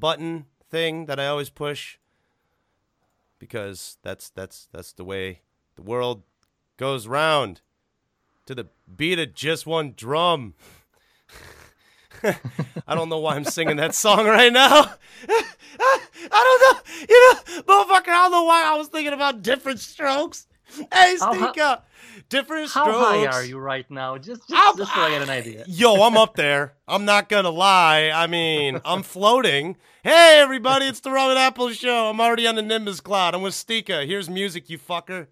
button thing that I always push because that's that's that's the way the world goes round to the beat of just one drum. I don't know why I'm singing that song right now. I don't know. You know, motherfucker, I don't know why I was thinking about different strokes. Hey, How Stika. Different How strokes. high are you right now? Just, just, just so I get an idea. Yo, I'm up there. I'm not gonna lie. I mean, I'm floating. Hey, everybody, it's the Robin Apple Show. I'm already on the Nimbus Cloud. I'm with Stika. Here's music, you fucker.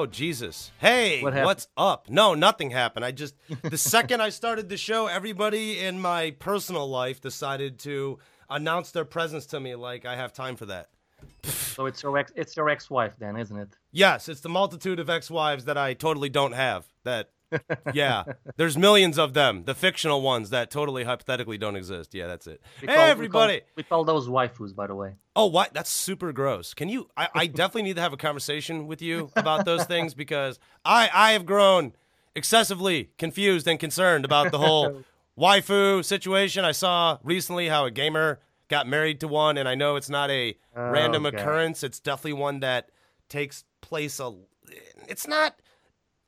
Oh Jesus. Hey, What what's up? No, nothing happened. I just the second I started the show, everybody in my personal life decided to announce their presence to me like I have time for that. So it's your ex, it's your ex-wife then, isn't it? Yes, it's the multitude of ex-wives that I totally don't have. That yeah, there's millions of them, the fictional ones that totally hypothetically don't exist. Yeah, that's it. We hey call- we call- everybody. We call, those waifus, by the way. Oh, what? That's super gross. Can you? I, I definitely need to have a conversation with you about those things because I I have grown excessively confused and concerned about the whole waifu situation. I saw recently how a gamer got married to one, and I know it's not a random God. occurrence. It's definitely one that takes place. A, it's not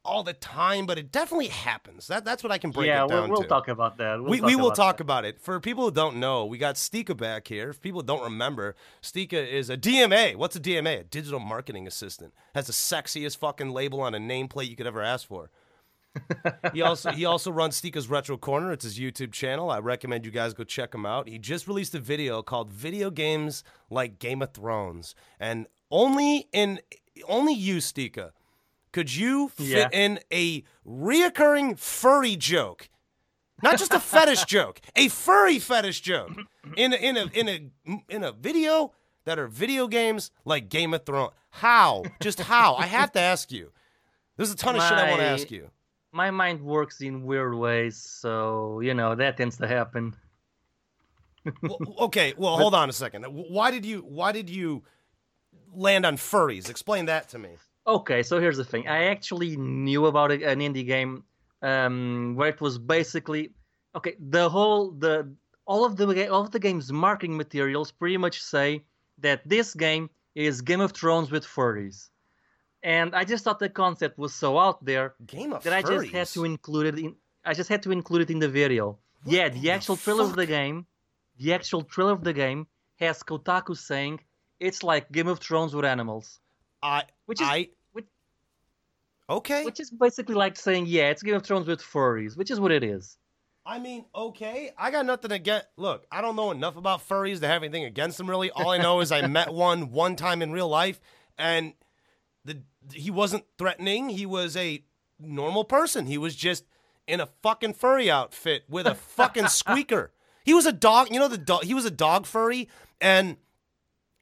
all the time, but it definitely happens. That that's what I can break yeah, it down we'll, we'll to talk about that. We'll we, talk we will about talk that. about it. For people who don't know, we got Stika back here. If people don't remember, Stika is a DMA. What's a DMA? A digital marketing assistant. Has the sexiest fucking label on a nameplate you could ever ask for. he also he also runs Stika's Retro Corner. It's his YouTube channel. I recommend you guys go check him out. He just released a video called "Video Games Like Game of Thrones," and only in only you, Stika, could you fit Yeah. in a reoccurring furry joke not just a fetish joke, a furry fetish joke in a, in a in a in a video that are video games like Game of Thrones. How? Just how? I have to ask you. There's a ton of shit I want to ask you. My mind works in weird ways, so you know that tends to happen. Well, okay, well, hold on a second. Why did you why did you land on furries? Explain that to me. Okay, so here's the thing. I actually knew about a, an indie game um, where it was basically okay. The whole the all of the all of the game's marketing materials pretty much say that this game is Game of Thrones with furries, and I just thought the concept was so out there Game of that I just had to include it in. I just had to include it in the video. yeah, in the the actual trailer of the game, the actual trailer of the game has Kotaku saying it's like Game of Thrones with animals. I Which is- I which- Okay. Which is basically like saying, yeah, it's Game of Thrones with furries, which is what it is. I mean, okay. I got nothing to get. Look, I don't know enough about furries to have anything against them. Really, all I know is I met one one time in real life, and the he wasn't threatening. He was a normal person. He was just in a fucking furry outfit with a fucking squeaker. He was a dog. You know the dog. He was a dog furry, and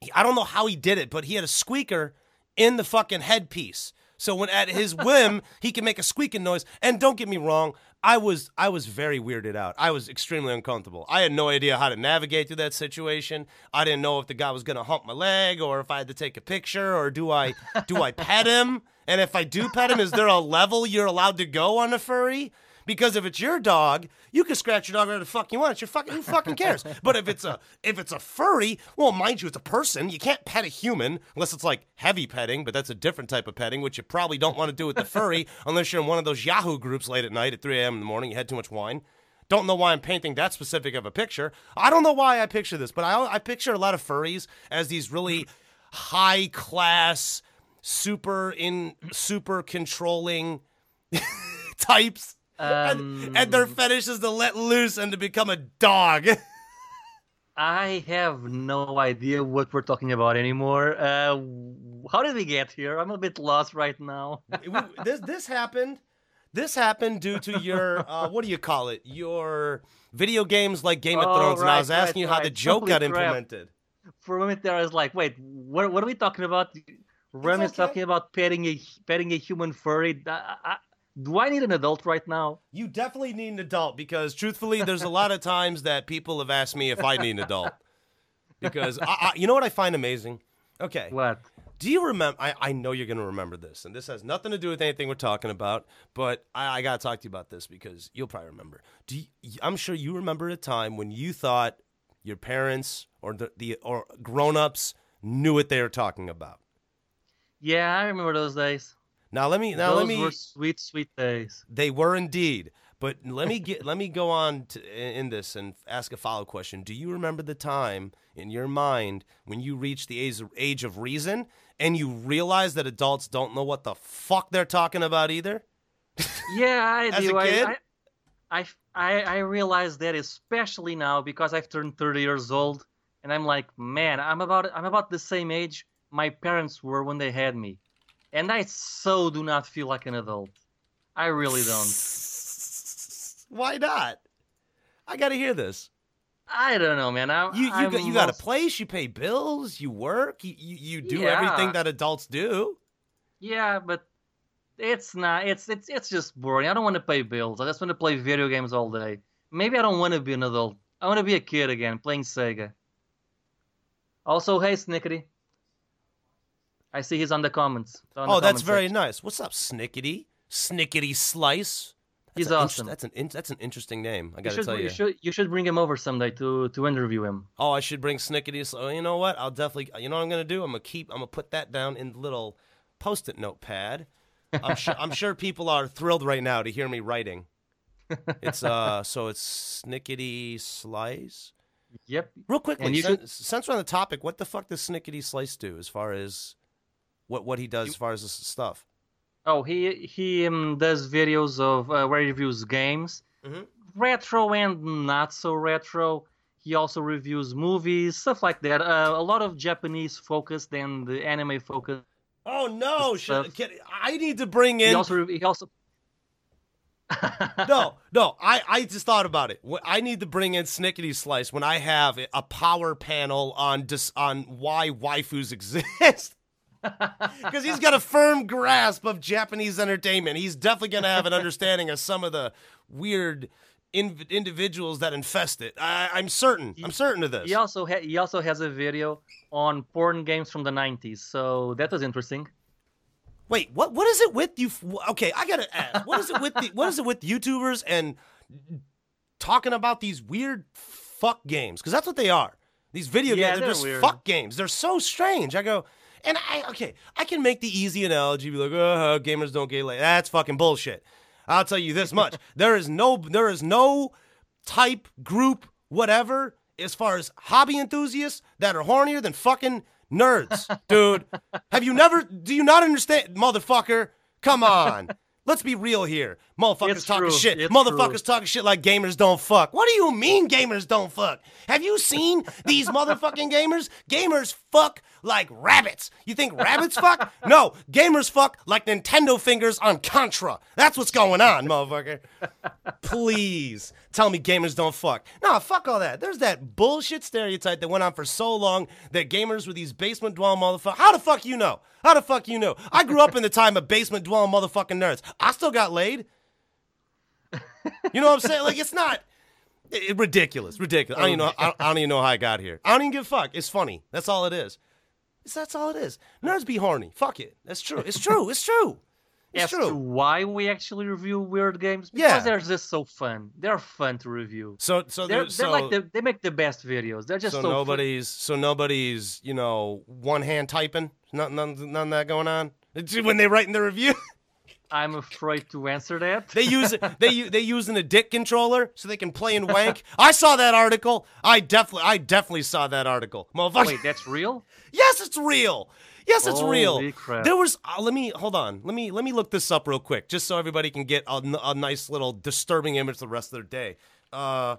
he- I don't know how he did it, but he had a squeaker in the fucking headpiece. So when at his whim, he can make a squeaking noise. And don't get me wrong, I was I was very weirded out. I was extremely uncomfortable. I had no idea how to navigate through that situation. I didn't know if the guy was gonna hump my leg or if I had to take a picture or do I do I pet him? And if I do pet him, is there a level you're allowed to go on a furry? Because if it's your dog, you can scratch your dog whatever the fuck you want. It's your fucking who fucking cares? but if it's a if it's a furry, well, mind you, it's a person. You can't pet a human unless it's like heavy petting, but that's a different type of petting, which you probably don't want to do with the furry unless you're in one of those Yahoo groups late at night at 3 a.m. in the morning. You had too much wine. Don't know why I'm painting that specific of a picture. I don't know why I picture this, but I, I picture a lot of furries as these really high class, super in super controlling types. Um, and, and their fetish is to let loose and to become a dog. I have no idea what we're talking about anymore. Uh, how did we get here? I'm a bit lost right now. this this happened. This happened due to your uh, what do you call it? Your video games like Game of Oh, Thrones, and I right, was asking right, you how the right. joke got crap. implemented. For a moment there, I was like, wait, what, what are we talking about? Rem is talking about petting a petting a human furry. I, I, do I need an adult right now? You definitely need an adult because, truthfully, there's a lot of times that people have asked me if I need an adult. Because I, I, you know what I find amazing? Okay, What? do you remember? I, I know you're going to remember this, and this has nothing to do with anything we're talking about. But I, I got to talk to you about this because you'll probably remember. Do you, I'm sure you remember a time when you thought your parents or the, the or grown-ups knew what they were talking about. Yeah, I remember those days. Now let me now those let me were sweet, sweet days. They were indeed. But let me get let me go on to, in this and ask a follow question. Do you remember the time in your mind when you reached the age of, age of reason and you realized that adults don't know what the fuck they're talking about either? Yeah, I As a do. I, I, I, I realize that especially now because I've turned 30 years old, and I'm like, man, I'm about I'm about the same age my parents were when they had me, and I so do not feel like an adult. I really don't. Why not? I got to hear this. I don't know, man. I, You you I'm got, you got a place, you pay bills, you work, you you, you do Yeah. everything that adults do. Yeah, but it's not. It's it's it's just boring. I don't want to pay bills. I just want to play video games all day. Maybe I don't want to be an adult. I want to be a kid again, playing Sega. Also, hey Snickety. I see he's on the comments. on the Oh, that's comment very section. nice. What's up, Snickety? Snickety Slice. That's He's awesome. that's an in- that's an interesting name. I got to should, tell you. you should you should bring him over someday to to interview him. Oh, I should bring Snickety. So you know what? I'll definitely. You know what I'm gonna do? I'm gonna keep. I'm gonna put that down in the little post-it notepad. I'm sure. I'm sure people are thrilled right now to hear me writing. It's uh. So it's Snickety Slice. Yep. Real quickly, And you sin- should- since we're on the topic, what the fuck does Snickety Slice do as far as what what he does as far as this stuff? Oh, he he um, does videos of uh, where he reviews games, Mhm. retro and not so retro. He also reviews movies, stuff like that. Uh, a lot of Japanese focused and the anime focused. Oh no! Should, can, I need to bring He in. also he also. no, no. I, I just thought about it. I need to bring in Snickety Slice when I have a power panel on dis, on why waifus exist. Because he's got a firm grasp of Japanese entertainment. He's definitely going to have an understanding of some of the weird in- individuals that infest it. I, I'm certain. I'm certain of this. He also ha- he also has a video on porn games from the '90s, so that was interesting. Wait, what? What is it with you? f- Okay, I gotta ask. What is it with the? What is it with YouTubers and talking about these weird fuck games? Because that's what they are. These video Yeah, games are they're just weird. fuck games. They're so strange. I go, and I okay, I can make the easy analogy, be like, oh, gamers don't get laid. That's fucking bullshit. I'll tell you this much: there is no, there is no type, group, whatever, as far as hobby enthusiasts that are hornier than fucking nerds, dude. Have you never? Do you not understand, motherfucker? Come on. Let's be real here. Motherfuckers It's talking true. shit. It's Motherfuckers true. talking shit like gamers don't fuck. What do you mean gamers don't fuck? Have you seen these motherfucking gamers? Gamers fuck like rabbits. You think rabbits fuck? No, gamers fuck like Nintendo fingers on Contra. That's what's going on, motherfucker. Please tell me gamers don't fuck. Nah, fuck all that. There's that bullshit stereotype that went on for so long that gamers were these basement dwelling motherfuckers. How the fuck you know? How the fuck you know? I grew up in the time of basement dwelling motherfucking nerds. I still got laid. You know what I'm saying? Like it's not it, ridiculous, ridiculous. I don't even know. I, I don't even know how I got here. I don't even give a fuck. It's funny. That's all it is. It's, that's all it is. Nerds be horny. Fuck it. That's true. It's true. It's true. It's as true. to why we actually review weird games. Because Yeah. they're just so fun. They're fun to review. So so They're, they're so like the, they make the best videos. They're just so so, fun. nobody's so nobody's you know one hand typing. None none none of that going on. When they write in the review. I'm afraid to answer that. They use they they using a dick controller so they can play and wank. I saw that article. I definitely I definitely saw that article. Motherfucker. Wait, that's real? Yes, it's real. Yes, it's real. Holy crap. There was. Uh, let me hold on. Let me let me look this up real quick, just so everybody can get a nice little disturbing image the rest of their day. Uh,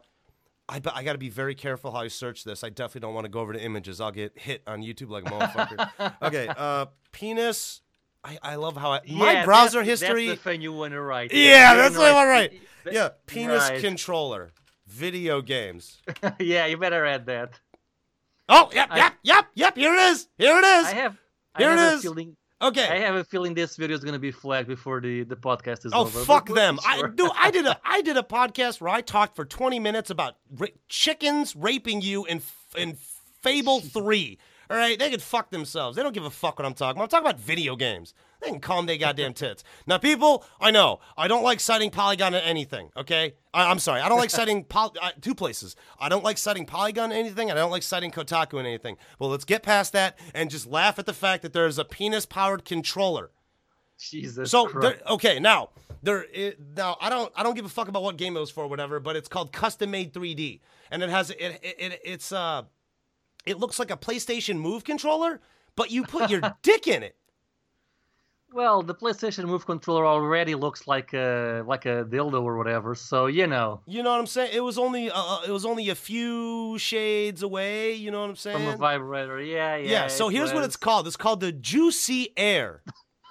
I I got to be very careful how I search this. I definitely don't want to go over to images. I'll get hit on YouTube like a motherfucker. okay. Uh, penis. I, I love how I, my browser that's- history. That's the thing you want to write. Yeah, You're that's what I want to right. write. Yeah, penis Right. controller, video games. yeah, you better add that. Oh, yep, I- yep, yep, yep. Here it is. Here it is. I have. Here I it have is. Feeling, okay. I have a feeling this video is gonna be flagged before the, the podcast is Oh over. but fuck them! be I sure. do. I did a I did a podcast where I talked for twenty minutes about ra- chickens raping you in in Fable Three. All right, they can fuck themselves. They don't give a fuck what I'm talking about. I'm talking about video games. They can calm their goddamn tits. Now, people, I know I don't like citing Polygon in anything. Okay, I, I'm sorry. I don't like citing poly, uh, two places. I don't like citing Polygon in anything. and I don't like citing Kotaku in anything. Well, let's get past that and just laugh at the fact that there's a penis-powered controller. Jesus. So Christ. there, okay, now there i- now I don't I don't give a fuck about what game it was for or whatever, but it's called custom made 3D, and it has it, it, it it's uh it looks like a PlayStation Move controller, but you put your dick in it. Well, the PlayStation Move controller already looks like a like a dildo or whatever. So you know, You know what I'm saying? It was only uh, uh, it was only a few shades away. You know what I'm saying? from a vibrator. Yeah, yeah. yeah. So here's what it's called. It's called the Juicy Air.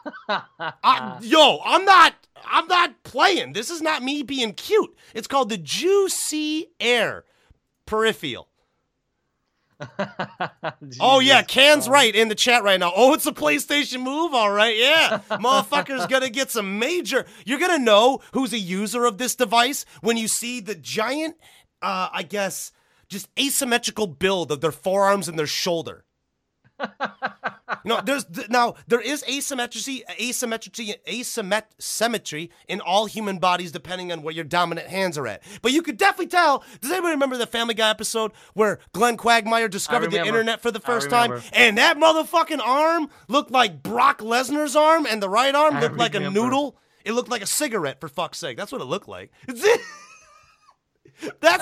I, yo, I'm not. I'm not playing. This is not me being cute. It's called the Juicy Air peripheral. Oh yeah, Can's right in the chat right now. Oh, it's a PlayStation Move, all right. Yeah, motherfucker's gonna get some major. You're gonna know who's a user of this device when you see the giant, uh, I guess, just asymmetrical build of their forearms and their shoulder. You know, there's th- now there is asymmetry, asymmetry, asymmet- symmetry in all human bodies, depending on where your dominant hands are at. But you could definitely tell. Does anybody remember the Family Guy episode where Glenn Quagmire discovered the internet for the first time, and that motherfucking arm looked like Brock Lesnar's arm, and the right arm looked like a noodle. It looked like a cigarette, for fuck's sake. That's what it looked like. that's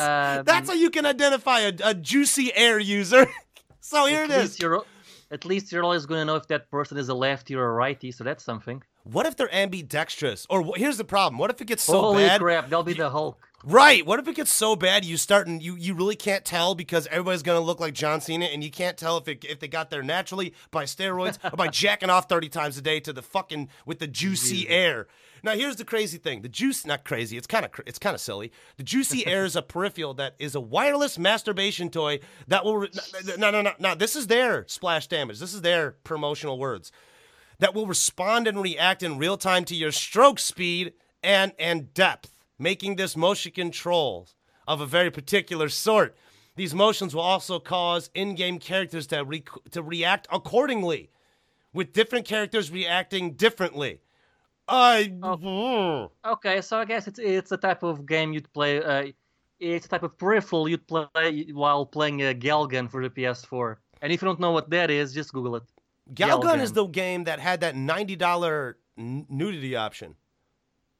Um, that's how you can identify a, a juicy air user. so here it is. you're at least you're always going to know if that person is a lefty or a righty. So that's something. What if they're ambidextrous? Or here's the problem: what if it gets so Holy bad? crap! They'll be the Hulk. Right? What if it gets so bad you start and you you really can't tell because everybody's gonna look like John Cena, and you can't tell if it if they got there naturally by steroids or by jacking off thirty times a day to the fucking with the juicy air. Now here's the crazy thing: the juice not crazy. It's kind of it's kind of silly. The juicy air is a peripheral that is a wireless masturbation toy that will re- no no no no. This is their splash damage. This is their promotional words that will respond and react in real time to your stroke speed and and depth, making this motion control of a very particular sort. These motions will also cause in-game characters to re- to react accordingly, with different characters reacting differently. I Okay, so I guess it's it's a type of game you'd play. Uh, it's a type of peripheral you'd play while playing a Galgun for the PS4. And if you don't know what that is, just Google it. Galgun is the game that had that ninety dollar nudity option.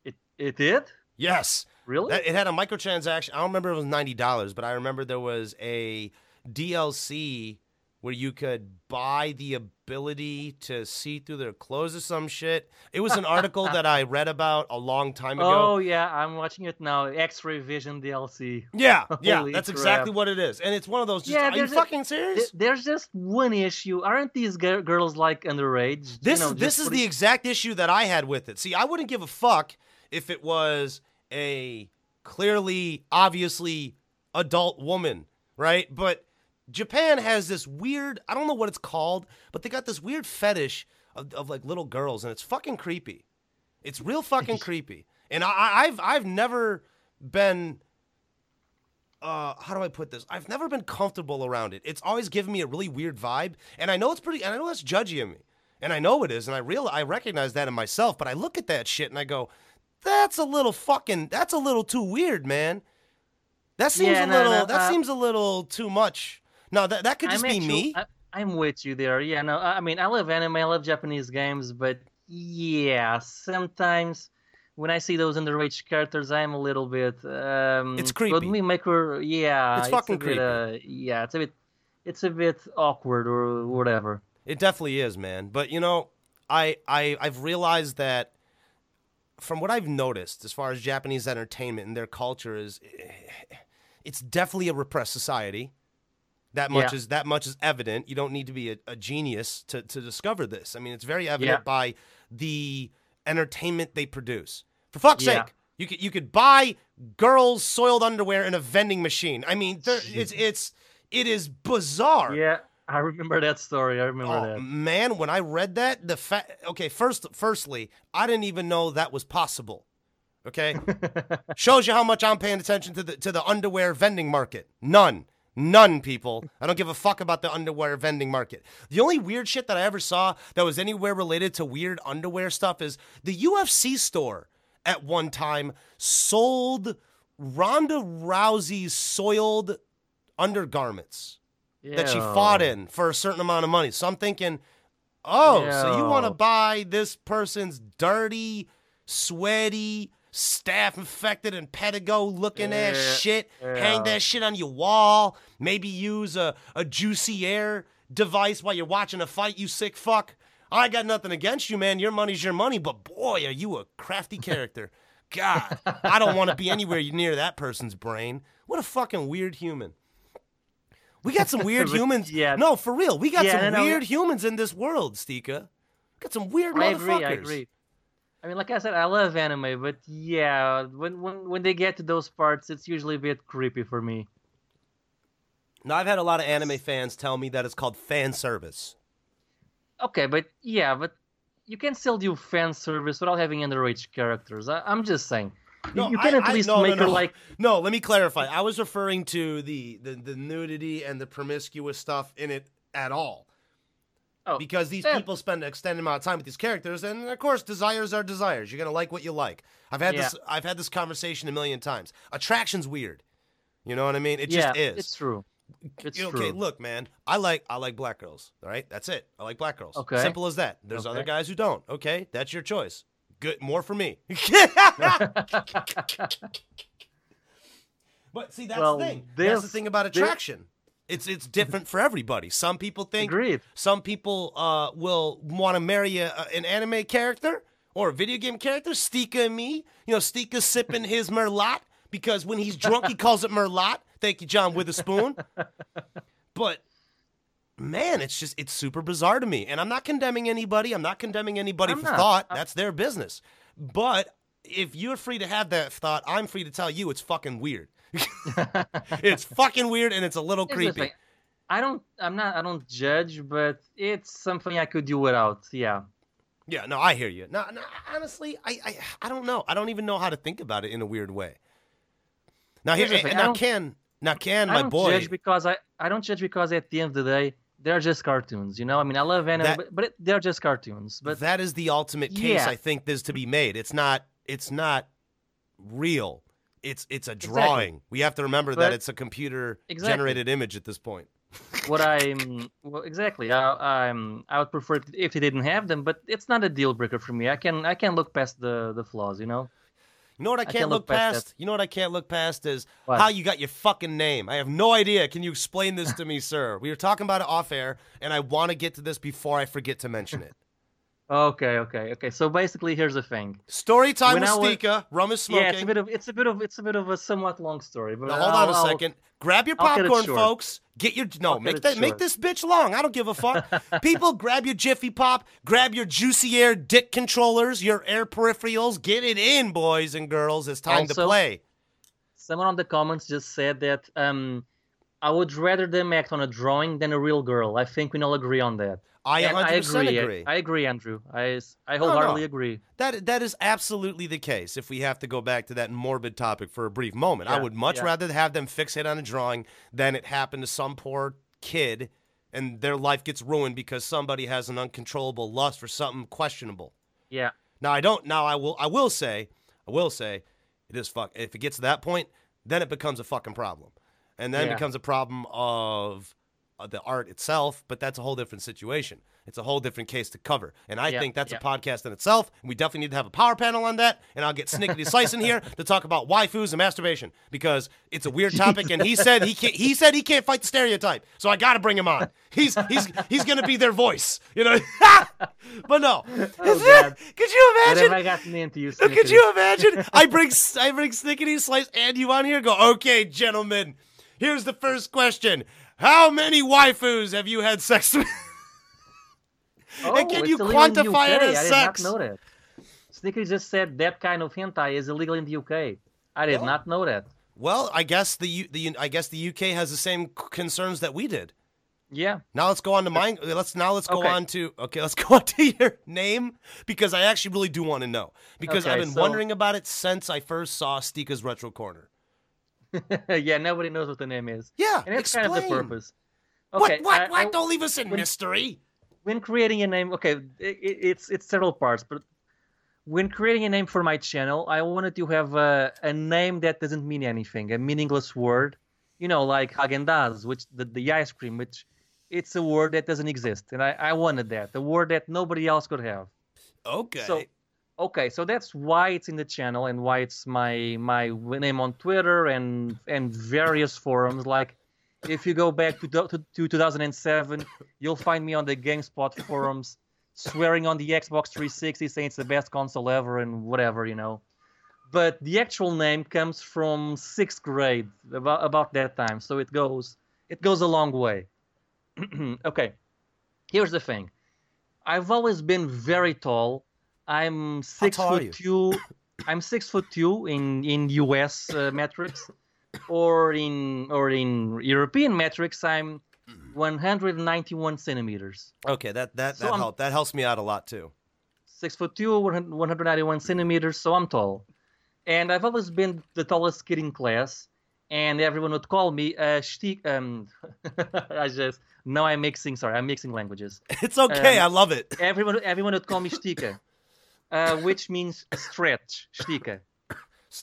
It it did Yes. really? That, it had a microtransaction. I don't remember if it was ninety dollars, but I remember there was a DLC where you could buy the ability to see through their clothes or some shit. It was an article that I read about a long time ago. oh yeah, I'm watching it now. X-ray Vision DLC. yeah, yeah, that's exactly what it is, and it's one of those. Just, Yeah, are you a- fucking serious? There's just one issue. Aren't these gir- girls like underage? You This know, is this is the exact issue that I had with it. See, I wouldn't give a fuck if it was a clearly, obviously adult woman, right? But Japan has this weird, I don't know what it's called, but they got this weird fetish of, of like little girls, and it's fucking creepy. It's real fucking creepy. And I, I- I've I've never been uh, how do I put this? I've never been comfortable around it. It's always given me a really weird vibe, and I know it's pretty. And I know that's judgy of me. and I know it is, and I real I recognize that in myself. But I look at that shit and I go, "That's a little fucking. That's a little too weird, man. That seems Yeah, a no, little. no, that uh, seems a little too much. No, that that could just I'm be me. I, I'm with you there. Yeah, no, I mean, I love anime, I love Japanese games, but yeah, sometimes when I see those underage characters, I'm a little bit. Um, It's creepy. But me maker, yeah, It's a fucking bit, creepy. Uh, yeah, it's a bit, it's a bit awkward or whatever. It definitely is, man. But you know, I I I've realized that from what I've noticed as far as Japanese entertainment and their culture is it's definitely a repressed society. That much Yeah. is that much is evident. You don't need to be a, a genius to, to discover this. I mean, it's very evident Yeah. by the entertainment they produce. For fuck's Yeah. sake, you could you could buy girls' soiled underwear in a vending machine. I mean, there, it's it's it is bizarre. Yeah, I remember that story. I remember Oh that. man, when I read that, the fact. Okay, first, firstly, I didn't even know that was possible. Okay, shows you how much I'm paying attention to the to the underwear vending market. None, none, people. I don't give a fuck about the underwear vending market. The only weird shit that I ever saw that was anywhere related to weird underwear stuff is the UFC store at one time sold Ronda Rousey's soiled undergarments that she fought in for a certain amount of money. So I'm thinking, oh, so you want to buy this person's dirty, sweaty, staph infected impetigo looking ass Yeah, shit, hang that shit on your wall, maybe use a, a juicy air device while you're watching a fight, you sick fuck. I got nothing against you, man. Your money's your money, but boy, are you a crafty character. God, I don't want to be anywhere near that person's brain. What a fucking weird human. We got some weird humans. yeah. No, for real. We got Yeah, some no, no, weird humans in this world, Stika. Got some weird I motherfuckers. agree. I agree. I mean, like I said, I love anime, but yeah, when when when they get to those parts, it's usually a bit creepy for me. Now, I've had a lot of anime fans tell me that it's called fan service. Okay, but yeah, but you can still do fan service without having underage characters. I, I'm just saying. You- No, you can I- at I- least no, make no, her no. like No, let me clarify. I was referring to the, the, the nudity and the promiscuous stuff in it at all. Oh, because these yeah. people spend an extended amount of time with these characters, and of course, desires are desires. You're gonna like what you like. I've had this. I've had this conversation a million times. Attraction's weird. You know what I mean? It yeah, just is. it's true. It's know, true. okay, look, man. I like I like black girls. All right, that's it. I like black girls. Okay. simple as that. There's other guys who don't. Okay, that's your choice. Good, more for me. but see, that's Well, the thing. that's the thing about this- attraction. It's it's different for everybody. Some people think Agreed. some people uh, will want to marry a, an anime character or a video game character. Stika and me, you know, Stika sipping his Merlot because when he's drunk he calls it Merlot. Thank you, John Witherspoon. but man, it's just it's super bizarre to me, and I'm not condemning anybody. I'm not condemning anybody I'm for not. thought. That's their business. But if you're free to have that thought, I'm free to tell you it's fucking weird. it's fucking weird, and it's a little creepy. I don't. I'm not. I don't judge, but it's something I could do without. Yeah. Yeah, no, I hear you. No, no, honestly, I, I, I don't know. I don't even know how to think about it in a weird way. Now here, Here's the thing, now Ken, now Ken, I my don't boy. judge because I. I don't judge because at the end of the day, they're just cartoons. You know. I mean, I love anime, That- but, but it, they're just cartoons. But that is the ultimate case Yeah. I think there's to be made. It's not. It's not real. It's it's a Exactly. drawing. We have to remember that it's a computer Exactly. generated image at this point. what I'm well exactly I, I'm I would prefer it if they didn't have them, but it's not a deal breaker for me. I can I can look past the the flaws. You know. You know what I I can't can't look look past past? You know what I can't look past is What? how you got your fucking name. I have no idea. Can you explain this to me, sir? We were talking about it off air, and I want to get to this before I forget to mention it. Okay, okay, okay. So basically, here's the thing. Story time When with was- Stika. Rum is smoking. Yeah, it's a bit of it's a bit of it's a bit of a somewhat long story. But Now, hold on I'll- a I'll- second. Grab your I'll cut it popcorn, short. folks. Get your no. I'll Make that. it Make this bitch long. I don't give a fuck. People, grab your Jiffy Pop. Grab your Juicy Air dick controllers. Your air peripherals. Get it in, boys and girls. It's time to play. Someone on the comments just said that um, I would rather them act on a drawing than a real girl. I think we all agree on that. I And 100 percent agree. agree. I agree, Andrew. I s- I wholeheartedly no. agree. That that is absolutely the case. If we have to go back to that morbid topic for a brief moment, I would much yeah. rather have them fixate on a drawing than it happen to some poor kid and their life gets ruined because somebody has an uncontrollable lust for something questionable. Yeah. Now I don't. Now I will. I will say. I will say, it is fuck. If it gets to that point, then it becomes a fucking problem, and then it Yeah. becomes a problem of Uh, the art itself. But that's a whole different situation. It's a whole different case to cover, and I Yeah, think that's yeah. a podcast in itself. And we definitely need to have a power panel on that. And I'll get Snickety Slice in here to talk about waifus and masturbation because it's a weird topic. And he said he can't. He said he can't fight the stereotype, so I got to bring him on. He's he's he's gonna be their voice, you know. but no, Oh, God. could you What imagine? have I gotten into you? Could you imagine? I bring I bring Snickety Slice and you on here. Go, okay, gentlemen. Here's the first question: How many waifus have you had sex with? Oh, and can you illegal in the quantify it as I did sex? not know that. Snickers just said that kind of hentai is illegal in the UK. I did not know that. Well, I guess the U- the I guess the UK has the same concerns that we did. Yeah. Now let's go on to mine. Let's now let's go Okay. on to okay. Let's go on to your name because I actually really do want to know because I've been so- wondering about it since I first saw Stika's Retro Corner. yeah, nobody knows what the name is. Yeah, And that's explain. kind of the purpose. What? Okay. What? I- what? I- Don't leave us in when- mystery. when creating a name, okay, i i- it's it's several parts, but when creating a name for my channel, I wanted to have a, a name that doesn't mean anything, a meaningless word, you know, like Haagen Dazs, which the, the ice cream, which it's a word that doesn't exist, and I, I wanted that, a word that nobody else could have. Okay. So, okay, so that's why it's in the channel and why it's my my name on Twitter and and various forums. Like, if you go back to, to, to 2007, you'll find me on the GameSpot forums swearing on the Xbox 360, saying it's the best console ever and whatever, you know. But the actual name comes from sixth grade, about about that time. So it goes it goes a long way. okay, here's the thing. I've always been very tall. I'm six foot two. I'm six foot two in in U.S. Uh, metrics, or in or in European metrics. I'm 191 centimeters. okay, that that So that I'm- help that helps me out a lot too. Six foot two, 100 191 centimeters. So I'm tall, and I've always been the tallest kid in class. And everyone would call me uh, Stiek. Um, I just now I'm mixing. Sorry, I'm mixing languages. It's okay. Um, I love it. everyone everyone would call me Stika, uh, which means stretch, Stika.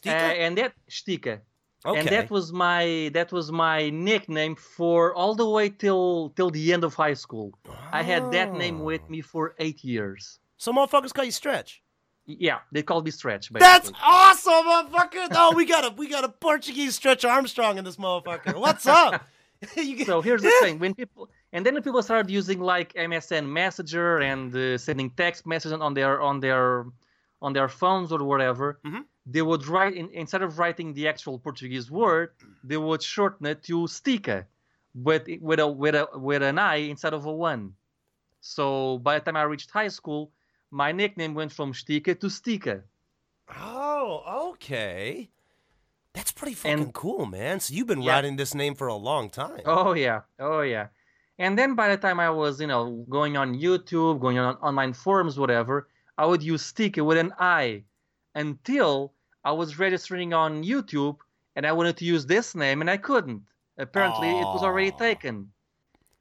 Uh, and that Stika. okay. And that was my that was my nickname for all the way till till the end of high school. I had that name with Oh. me for eight years. So motherfuckers call you Stretch. Yeah, they called me Stretch. Basically. That's awesome, motherfucker. Oh, we got a we got a Portuguese Stretch Armstrong in this motherfucker. What's up? get, so here's the thing: when people and then people started using like MSN Messenger and uh, sending text messages on their on their on their phones or whatever, Mhm. they would write in, instead of writing the actual Portuguese word, they would shorten it to Stika, but it- with a with a with an I instead of a one. So by the time I reached high school, my nickname went from Stika to Stika. Oh, okay. That's pretty fucking And- cool, man. So you've been Yeah. riding this name for a long time. Oh yeah, oh yeah. And then by the time I was, you know, going on YouTube, going on online forums, whatever, I would use Stika with an I until I was registering on YouTube and I wanted to use this name and I couldn't. Apparently, it was already taken.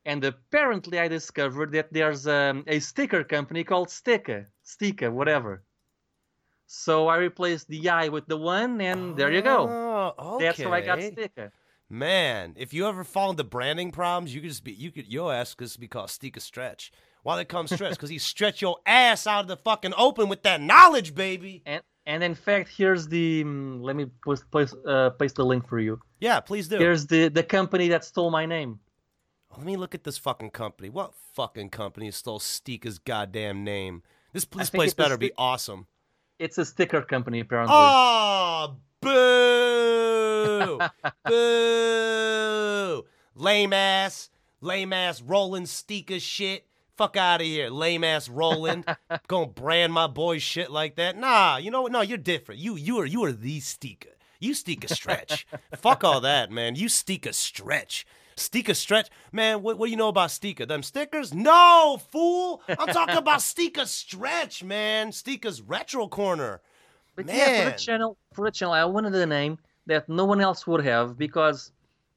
And apparently, I discovered that there's um, a sticker company called Sticker, Sticker, whatever. So I replaced the I with the one, and there you go. Oh, okay. That's how I got Stika. Man, if you ever fall into branding problems, you could just be you could your ass could just be called Stika Stretch. Why they come Stretch? Because he stretch your ass out of the fucking open with that knowledge, baby. And and in fact, here's the mm, let me post place uh, paste the link for you. Yeah, please do. Here's the the company that stole my name. Let me look at this fucking company. What fucking company stole Stika's goddamn name? This this place better be awesome. It's a sticker company apparently. Oh, boo! boo! Lame ass, lame ass Roland Stika shit. Fuck out of here, lame ass Roland. Gonna brand my boy shit like that? Nah, you know what? No, you're different. You you are you are the Stika. You Stika stretch. Fuck all that, man. You Stika stretch. Stika stretch, man. What, what do you know about Stika? Them stickers? No, fool. I'm talking about Stika stretch, man. Stika's retro corner. But yeah, for a channel, for the channel, I wanted a name that no one else would have because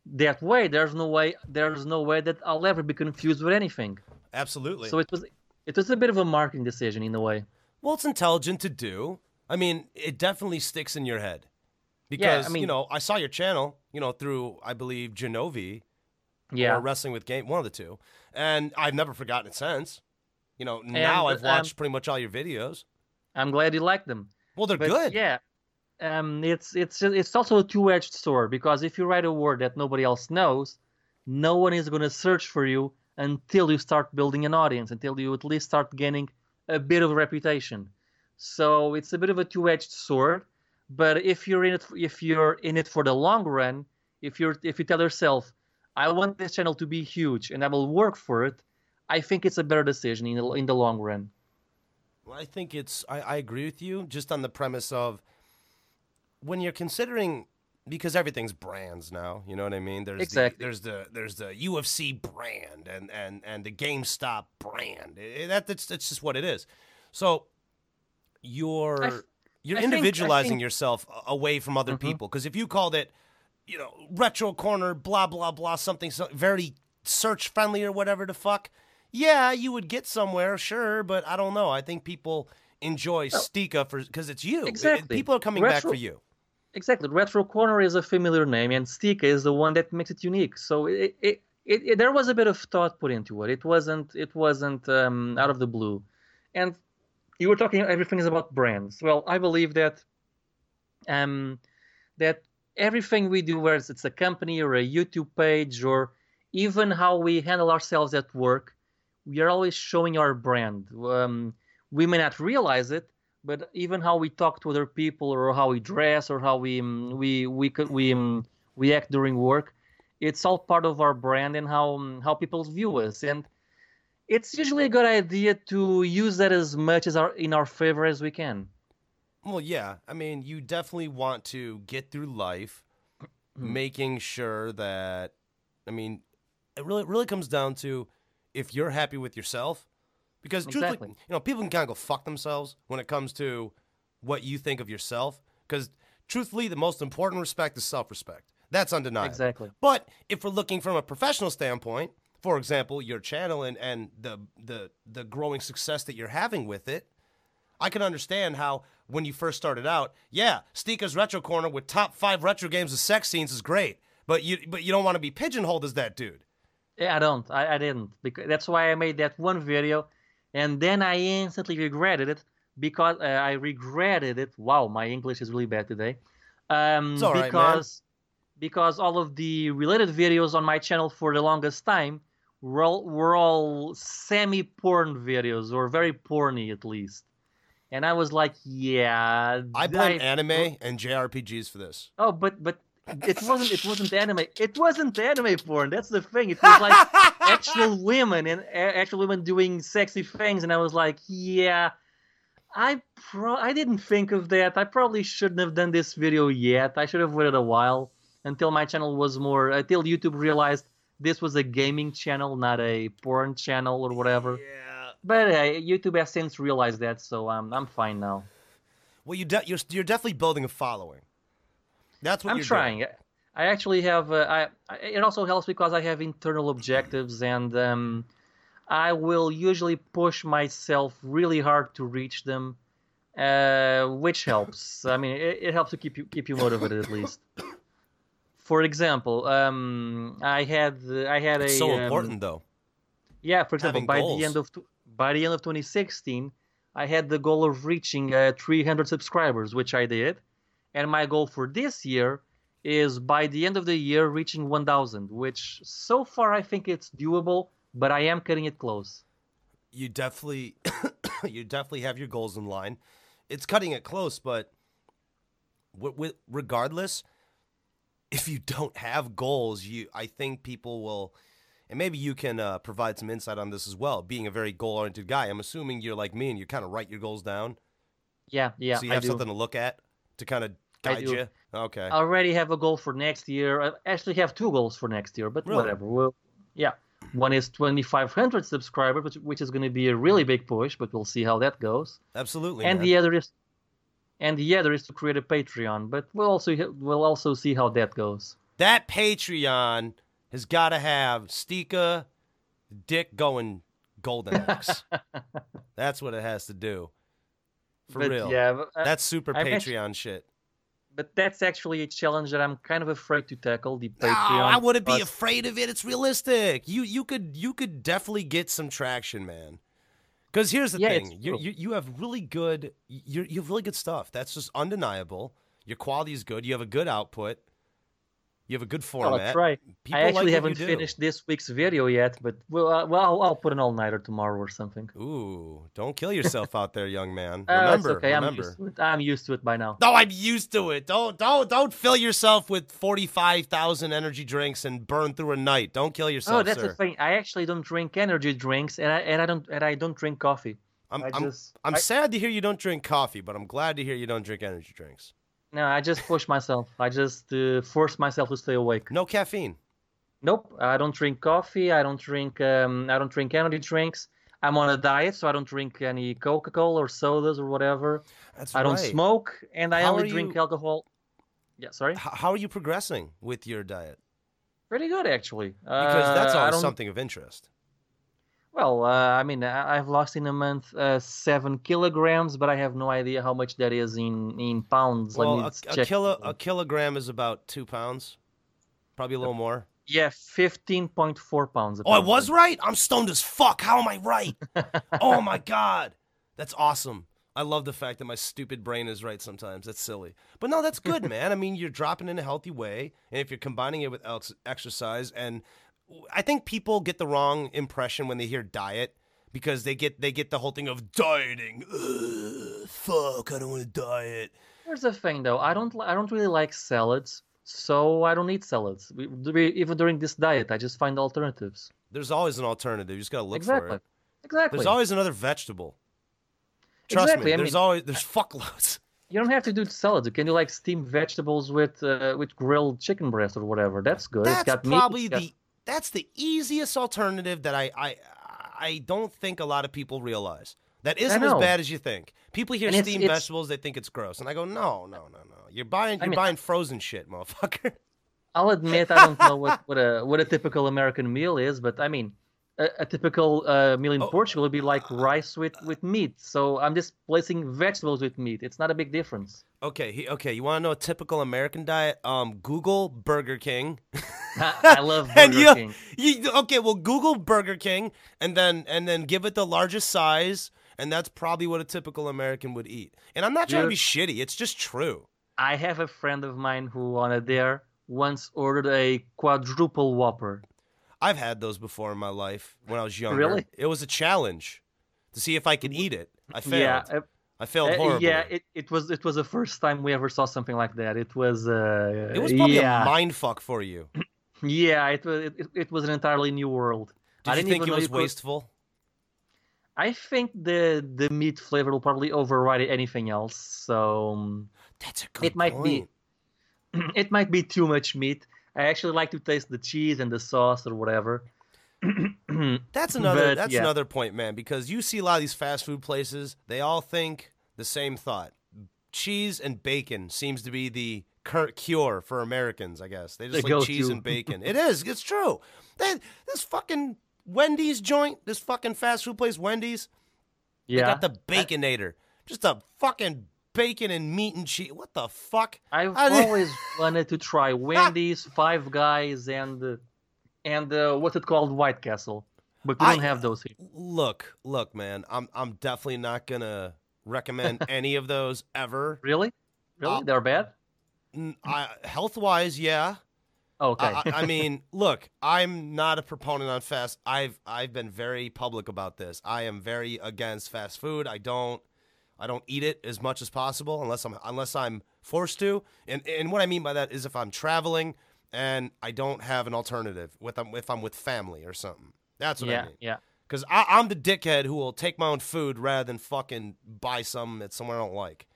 that way, there's no way there's no way that I'll ever be confused with anything. Absolutely. So it was it was a bit of a marketing decision in a way. Well, it's intelligent to do. I mean, it definitely sticks in your head because I mean- you know I saw your channel, you know, through I believe Genovi Yeah. or Wrestling with Game, one of the two, and I've never forgotten it since. You know, now I've um, watched pretty much all your videos. I'm glad you like them. Well, they're But good. yeah, um, it's it's it's also a two-edged sword because if you write a word that nobody else knows, no one is going to search for you until you start building an audience, until you at least start gaining a bit of reputation. So it's a bit of a two-edged sword. But if you're in it, if you're in it for the long run, if you're if you tell yourself, I want this channel to be huge and I will work for it, I think it's a better decision in the, in the long run. I think it's. I, I agree with you, just on the premise of when you're considering because everything's brands now. You know what I mean? There's Exactly. the, there's the there's the UFC brand and and and the GameStop brand. Eh, that that's that's just what it is. So you're you're I individualizing think- yourself away from other Mhm. people because if you called it, you know, retro corner, blah blah blah, something so, very search friendly or whatever the fuck, yeah, you would get somewhere, sure, but I don't know. I think people enjoy Stika for because it's you. Exactly. people are coming back for you. Exactly. Retro Corner is a familiar name, and Stika is the one that makes it unique. So it, it, it, it- there was a bit of thought put into it. It wasn't it wasn't um, out of the blue. And you were talking everything is about brands. Well, I believe that um, that everything we do, whether it's a company or a YouTube page or even how we handle ourselves at work, we are always showing our brand. Um, we may not realize it, but even how we talk to other people or how we dress or how we um, we we could we um, we act during work it's all part of our brand and how um, how people view us and it's usually a good idea to use that as much as our in our favor as we can Well, yeah. I mean, you definitely want to get through life making sure that I mean, it really really comes down to if you're happy with yourself because truthfully, you know, people can kind of go fuck themselves when it comes to what you think of yourself because truthfully, the most important respect is self-respect. That's undeniable. exactly But if we're looking from a professional standpoint, for example, your channel and, and the, the the growing success that you're having with it, I can understand how when you first started out, yeah, Stika's Retro Corner with top five retro games with sex scenes is great, but you but you don't want to be pigeonholed as that dude. Yeah i don't i, I didn't because that's why i made that one video and then i instantly regretted it because uh, i regretted it wow my english is really bad today um It's all right, man. because because all of the related videos on my channel for the longest time were all, were all semi porn videos or very porny at least. And I was like, yeah. I blame anime and JRPGs for this. Oh, but but it wasn't it wasn't anime. It wasn't anime porn. That's the thing. It was like actual women and actual women doing sexy things, and I was like, yeah. I pro I didn't think of that. I probably shouldn't have done this video yet. I should have waited a while until my channel was more until YouTube realized this was a gaming channel, not a porn channel or whatever. Yeah. But uh, YouTube has since realized that, so I'm I'm fine now. Well, you de- you're you're definitely building a following. That's what I'm trying. I actually have. Uh, I. It also helps because I have internal objectives, and um, I will usually push myself really hard to reach them, uh, which helps. I mean, it, it helps to keep you keep you motivated at least. For example, um, I had I had Doing. a It's so um, important though. yeah, for example, having by goals. the end of by the end of 2016, I had the goal of reaching uh, 300 subscribers, which I did, and my goal for this year is by the end of the year reaching 1,000, which so far I think it's doable, but I am cutting it close. you definitely you definitely have your goals in line. It's cutting it close, but regardless, if you don't have goals, you I think people will, and maybe you can uh, provide some insight on this as well. Being a very goal oriented guy, I'm assuming you're like me and you kind of write your goals down, Yeah, yeah, so you I have something to look at to kind of I do. Okay, I already have a goal for next year. I actually have two goals for next year, but Really? whatever. Well, yeah. One is 2,500 subscribers, which, which is going to be a really big push, but we'll see how that goes. absolutely. and man. the other is and the other is to create a patreon but we'll also we'll also see how that goes that Patreon has got to have Stika, Dick going Golden Axe. That's what it has to do. For but real. yeah, uh, That's super I'm Patreon shit. But that's actually a challenge that I'm kind of afraid to tackle. The No, Patreon. I wouldn't be afraid of it. It's realistic. You you could you could definitely get some traction, man. Because here's the Yeah, thing: you, you you have really good you you have really good stuff. That's just undeniable. Your quality is good. You have a good output. You have a good Well, format. that's right. People I actually like haven't finished this week's video yet, but well, uh, well, I'll, I'll put an all-nighter tomorrow or something. Ooh, don't kill yourself out there, young man. Oh, Remember, okay. I'm remember. used to it. I'm used to it by now. No, I'm used to it. Don't don't don't fill yourself with forty five thousand energy drinks and burn through a night. Don't kill yourself, oh, that's sir. the thing. I actually don't drink energy drinks, and I and I don't and I don't drink coffee. I'm I I'm, I'm I- sad to hear you don't drink coffee, but I'm glad to hear you don't drink energy drinks. No, I just push myself. I just uh, force myself to stay awake. No caffeine. Nope, I don't drink coffee. I don't drink. Um, I don't drink energy drinks. I'm on a diet, so I don't drink any Coca-Cola or sodas or whatever. That's I don't smoke, and I How only drink you- alcohol. Yeah, sorry. H- how are you progressing with your diet? Pretty good actually. Because that's Uh, always something of interest. Well, uh, I mean, I- I've lost in a month uh, seven kilograms, but I have no idea how much that is in in pounds. Let Well, a, a kilo a kilogram is about two pounds, probably a little more. Yeah, fifteen point four pounds. Oh, I was right. I'm stoned as fuck. How am I right? oh my god, that's awesome. I love the fact that my stupid brain is right sometimes. That's silly, but no, that's good, man. I mean, you're dropping in a healthy way, and if you're combining it with ex- exercise, and I think people get the wrong impression when they hear diet because they get they get the whole thing of dieting. Ugh, fuck, I don't want to diet. Here's the thing, though. I don't. I don't really like salads, so I don't eat salads. We, we- even during this diet, I just find alternatives. There's always an alternative. You just gotta look exactly. for it. Exactly. There's always another vegetable. Trust Exactly, me. I There's mean- always there's fuckloads. You don't have to do salads. You can do like steamed vegetables with uh, with grilled chicken breast or whatever. That's good. That's it's got meat, probably it's got- the that's the easiest alternative that I I I don't think a lot of people realize. That isn't as bad as you think. People hear it's- steamed it's- vegetables, they think it's gross, and I go, no, no, no, no. You're buying you're mean, buying frozen shit, motherfucker. I'll admit I don't know what, what a what a typical American meal is, but I mean, a, a typical uh, meal in Oh, Portugal would be like rice with, with meat. So I'm just placing vegetables with meat. It's not a big difference. Okay, he, okay. You want to know a typical American diet? Um, Google Burger King. I, love and Burger you, King. you okay? Well, Google Burger King, and then and then give it the largest size, and that's probably what a typical American would eat. And I'm not trying to be shitty. It's just true. I have a friend of mine who on a dare once ordered a quadruple Whopper. I've had those before in my life when I was younger. Really? It was a challenge to see if I could eat it. I failed. Yeah, uh, I failed uh, horribly. yeah. It, it was it was the first time we ever saw something like that. It was uh, it was probably yeah a mind fuck for you. yeah. It was it, it- it was an entirely new world. Did I you didn't think it was could- wasteful? I think the the meat flavor will probably override anything else. So um, That's a good it might be it might be too much meat. I actually like to taste the cheese and the sauce or whatever. That's another. But, that's yeah. another point, man. Because you see a lot of these fast food places, they all think the same thought. Cheese and bacon seems to be the cur- cure for Americans. I guess they just The like cheese go-to. and bacon. it is. It's true. They, this fucking Wendy's joint, this fucking fast food place, Wendy's. They yeah, got the baconator. Just a fucking bacon and meat and cheese. What the fuck? I've I always wanted to try Wendy's, Five Guys, and uh, and uh, what's it called, White Castle. But we don't have those here. Look, look, man. I'm I'm definitely not gonna recommend any of those ever. Really? Really? Uh, They're bad? I, health wise, yeah. Okay. I, I- I mean, look, I'm not a proponent on fast. I've I've been very public about this. I am very against fast food. I don't I don't eat it as much as possible unless I'm unless I'm forced to. And and what I mean by that is if I'm traveling and I don't have an alternative with um, if I'm with family or something. That's what yeah, I mean. yeah. Because I'm the dickhead who will take my own food rather than fucking buy something at somewhere I don't like.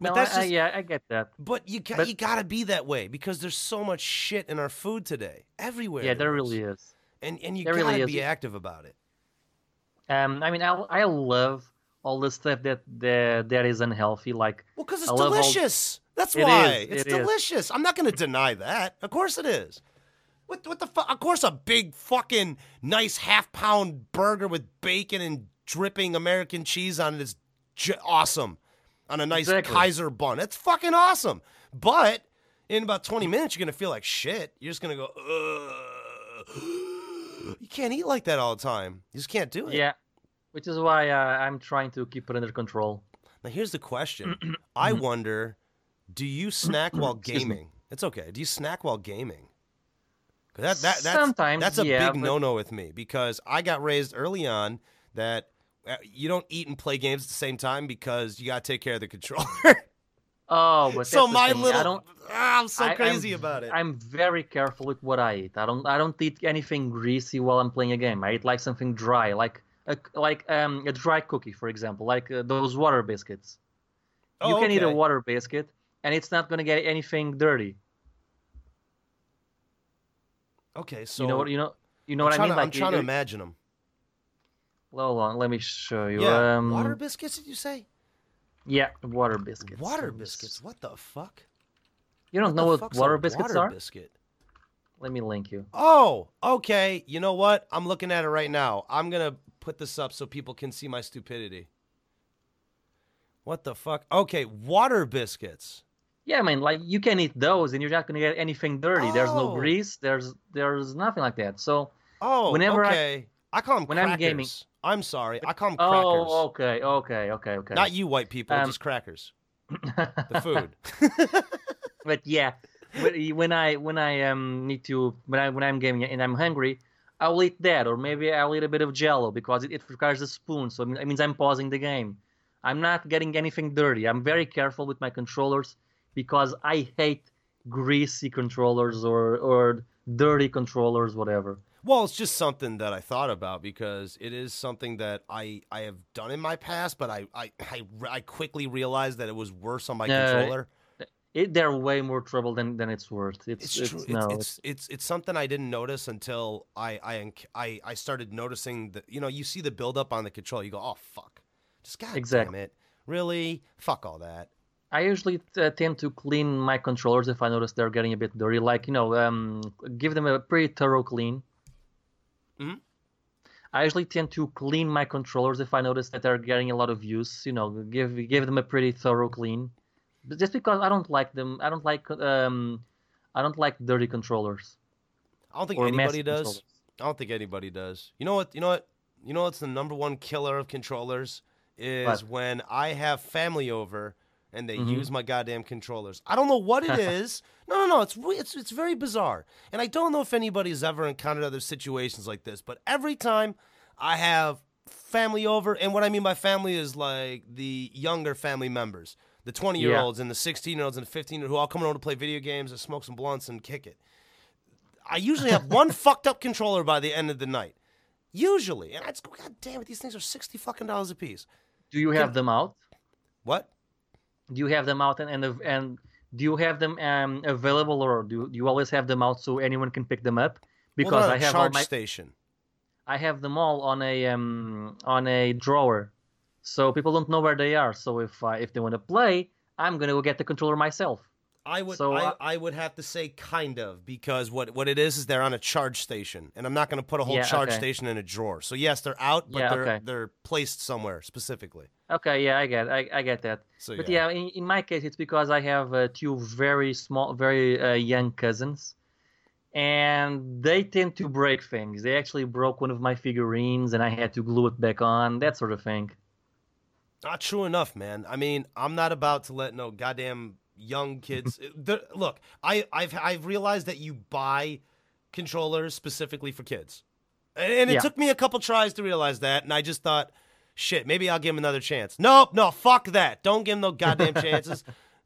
But No, that's I, I- yeah, I get that. but you got but- you gotta be that way because there's so much shit in our food today, everywhere. Yeah, there is. really is. and and you there gotta really be active about it. Um, I mean, I I love all the stuff that that, that is unhealthy. Like Well, because it's love all- delicious. That's It why. is, It's it is. delicious. I'm not going to deny that. Of course it is. What, what the fuck? Of course, a big fucking nice half pound burger with bacon and dripping American cheese on it is j- awesome. On a nice Exactly. Kaiser bun. It's fucking awesome. But in about 20 minutes, you're going to feel like shit. You're just going to go, Ugh. You can't eat like that all the time. You just can't do it. yeah, which is why uh, I'm trying to keep it under control. Now here's the question. I wonder, do you snack while gaming? It's okay. Do you snack while gaming? That, that, that's, Sometimes, that's a yeah, big but- no-no with me because I got raised early on that uh, you don't eat and play games at the same time because you got to take care of the controller. Oh, but so my thing, little, I don't. ah, I'm so I- I'm crazy about it. I'm very careful with what I eat. I don't. I don't eat anything greasy while I'm playing a game. I eat like something dry, like a, like um, a dry cookie, for example, like uh, those water biscuits. you Oh, can eat a water biscuit, and it's not gonna get anything dirty. Okay, so you know what? You know. You know I'm what I mean? to, I'm trying you- to imagine them. Hold on, let me show you. Yeah, um, water biscuits. Did you say Yeah, water biscuits. water biscuits? What the fuck? You don't What know what water biscuits water are? Biscuit? Let me link you. Oh, okay. You know what? I'm looking at it right now. I'm gonna put this up so people can see my stupidity. What the fuck? Okay, water biscuits. Yeah, I mean, like you can eat those, and you're not gonna get anything dirty. There's no Oh. grease. There's there's nothing like that. So Oh, Whenever I- okay. I, call them when crackers. I'm gaming- I'm sorry. I call them crackers. oh, okay, okay, okay, okay. Not you, white people. Um, just crackers. The food. but yeah, when I when I um need to when I when I'm gaming and I'm hungry, I'll eat that, or maybe I'll eat a bit of Jello because it, it requires a spoon. So it means I'm pausing the game. I'm not getting anything dirty. I'm very careful with my controllers because I hate greasy controllers or or dirty controllers, whatever. Well, it's just something that I thought about because it is something that I, I have done in my past, but I, I, I, I quickly realized that it was worse on my No, controller. It, they're way more trouble than, than it's worth. It's, It's it's, true. It's, no, it's, it's it's something I didn't notice until I I I, I started noticing that you know you see the buildup on the control. You go, oh fuck, just god Exactly. damn it, really? Fuck all that. I usually uh, tend to clean my controllers if I notice they're getting a bit dirty. Like you know, um, give them a pretty thorough clean. Mhm. I usually tend to clean my controllers if I notice that they're getting a lot of use. You know, give give them a pretty thorough clean. Just because I don't like them, I don't like um, I don't like dirty controllers I don't think anybody does. I don't think anybody does. You know what? You know what? You know what's the number one killer of controllers is What? when I have family over and they Mhm. use my goddamn controllers. I don't know what it is. No, no, no. It's it's it's very bizarre, and I don't know if anybody's ever encountered other situations like this. But every time I have family over, and what I mean by family is like the younger family members, the twenty year olds and the sixteen year olds and the fifteen who all come over to play video games and smoke some blunts and kick it. I usually have one fucked up controller by the end of the night. Usually. And I just go, God damn it, these things are 60 fucking dollars a piece. Do you have them out? What? Do you have them out and and, and do you have them um, available or do, do you always have them out so anyone can pick them up? Because well, I have all charge my station. I have them all on a um on a drawer, so people don't know where they are. So if uh, if they want to play, I'm gonna go get the controller myself. I would So, I, uh, I would have to say kind of because what what it is is they're on a charge station and I'm not going to put a whole Yeah, charge okay. station in a drawer. So yes, they're out, but Yeah, they're okay. they're placed somewhere specifically. Okay, yeah, I get I, I get that. So But yeah. yeah, in, in my case, it's because I have uh, two very small, very uh, young cousins, and they tend to break things. They actually broke one of my figurines, and I had to glue it back on, that sort of thing. Not true enough, man. I mean, I'm not about to let no goddamn young kids. Mm-hmm. the, look, I, I've I've realized that you buy controllers specifically for kids, and, and it Yeah. took me a couple tries to realize that. And I just thought, shit, maybe I'll give him another chance. Nope, no, fuck that. Don't give them no goddamn chances.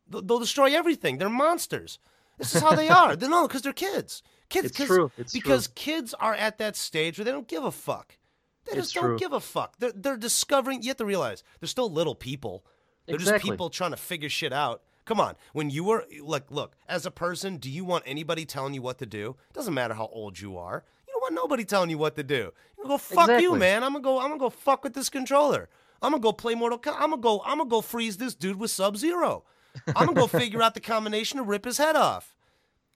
They'll, destroy everything. They're monsters. This is how they are. They're, no, because they're kids. Kids, It's true, it's true. because kids are at that stage where they don't give a fuck. They It's just don't true. give a fuck. They're, they're discovering. You have to realize they're still little people. They're just people trying to figure shit out. Come on. When you were like, look, as a person, do you want anybody telling you what to do? Doesn't matter how old you are. You don't want nobody telling you what to do. You go fuck you, man. I'm gonna go. I'm gonna go fuck with this controller. I'm gonna go play Mortal Kombat. I'm gonna go. I'm gonna go freeze this dude with Sub Zero. I'm gonna go figure out the combination to rip his head off.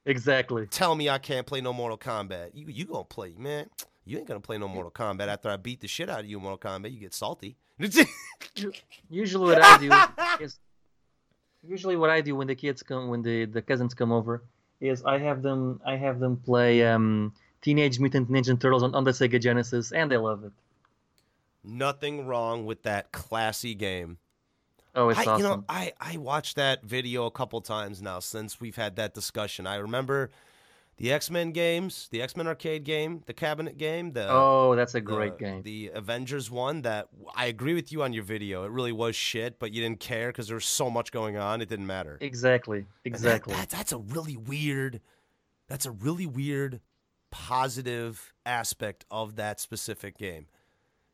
Exactly. Tell me I can't play no Mortal Kombat. You you gonna play, man? You ain't gonna play no Mortal Kombat after I beat the shit out of you in Mortal Kombat. You get salty. Usually, what I do is usually what I do when the kids come, when the the cousins come over, is I have them I have them play um, Teenage Mutant Ninja Turtles on, on the Sega Genesis, and they love it. Nothing wrong with that classy game. Oh, it's I, awesome. You know, I I watched that video a couple times now since we've had that discussion. I remember the X Men games, the X Men arcade game, the cabinet game, the oh, that's a the- great game. The Avengers one that I agree with you on your video. It really was shit, but you didn't care because there was so much going on. It didn't matter. Exactly. And that- Exactly. that- that's a really weird. That's a really weird, positive aspect of that specific game,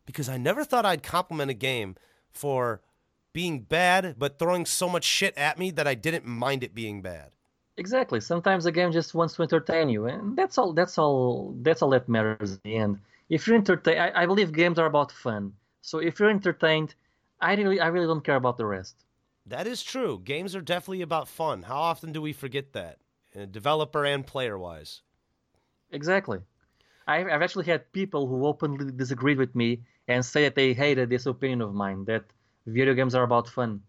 because I never thought I'd compliment a game for being bad, but throwing so much shit at me that I didn't mind it being bad. Exactly. Sometimes the game just wants to entertain you, and that's all. That's all. That's all that matters in the end. If you're entertained, I, I believe games are about fun. So if you're entertained, I really, I really don't care about the rest. That is true. Games are definitely about fun. How often do we forget that, developer and player wise? Exactly. I've, I've actually had people who openly disagreed with me and say that they hated this opinion of mine that video games are about fun.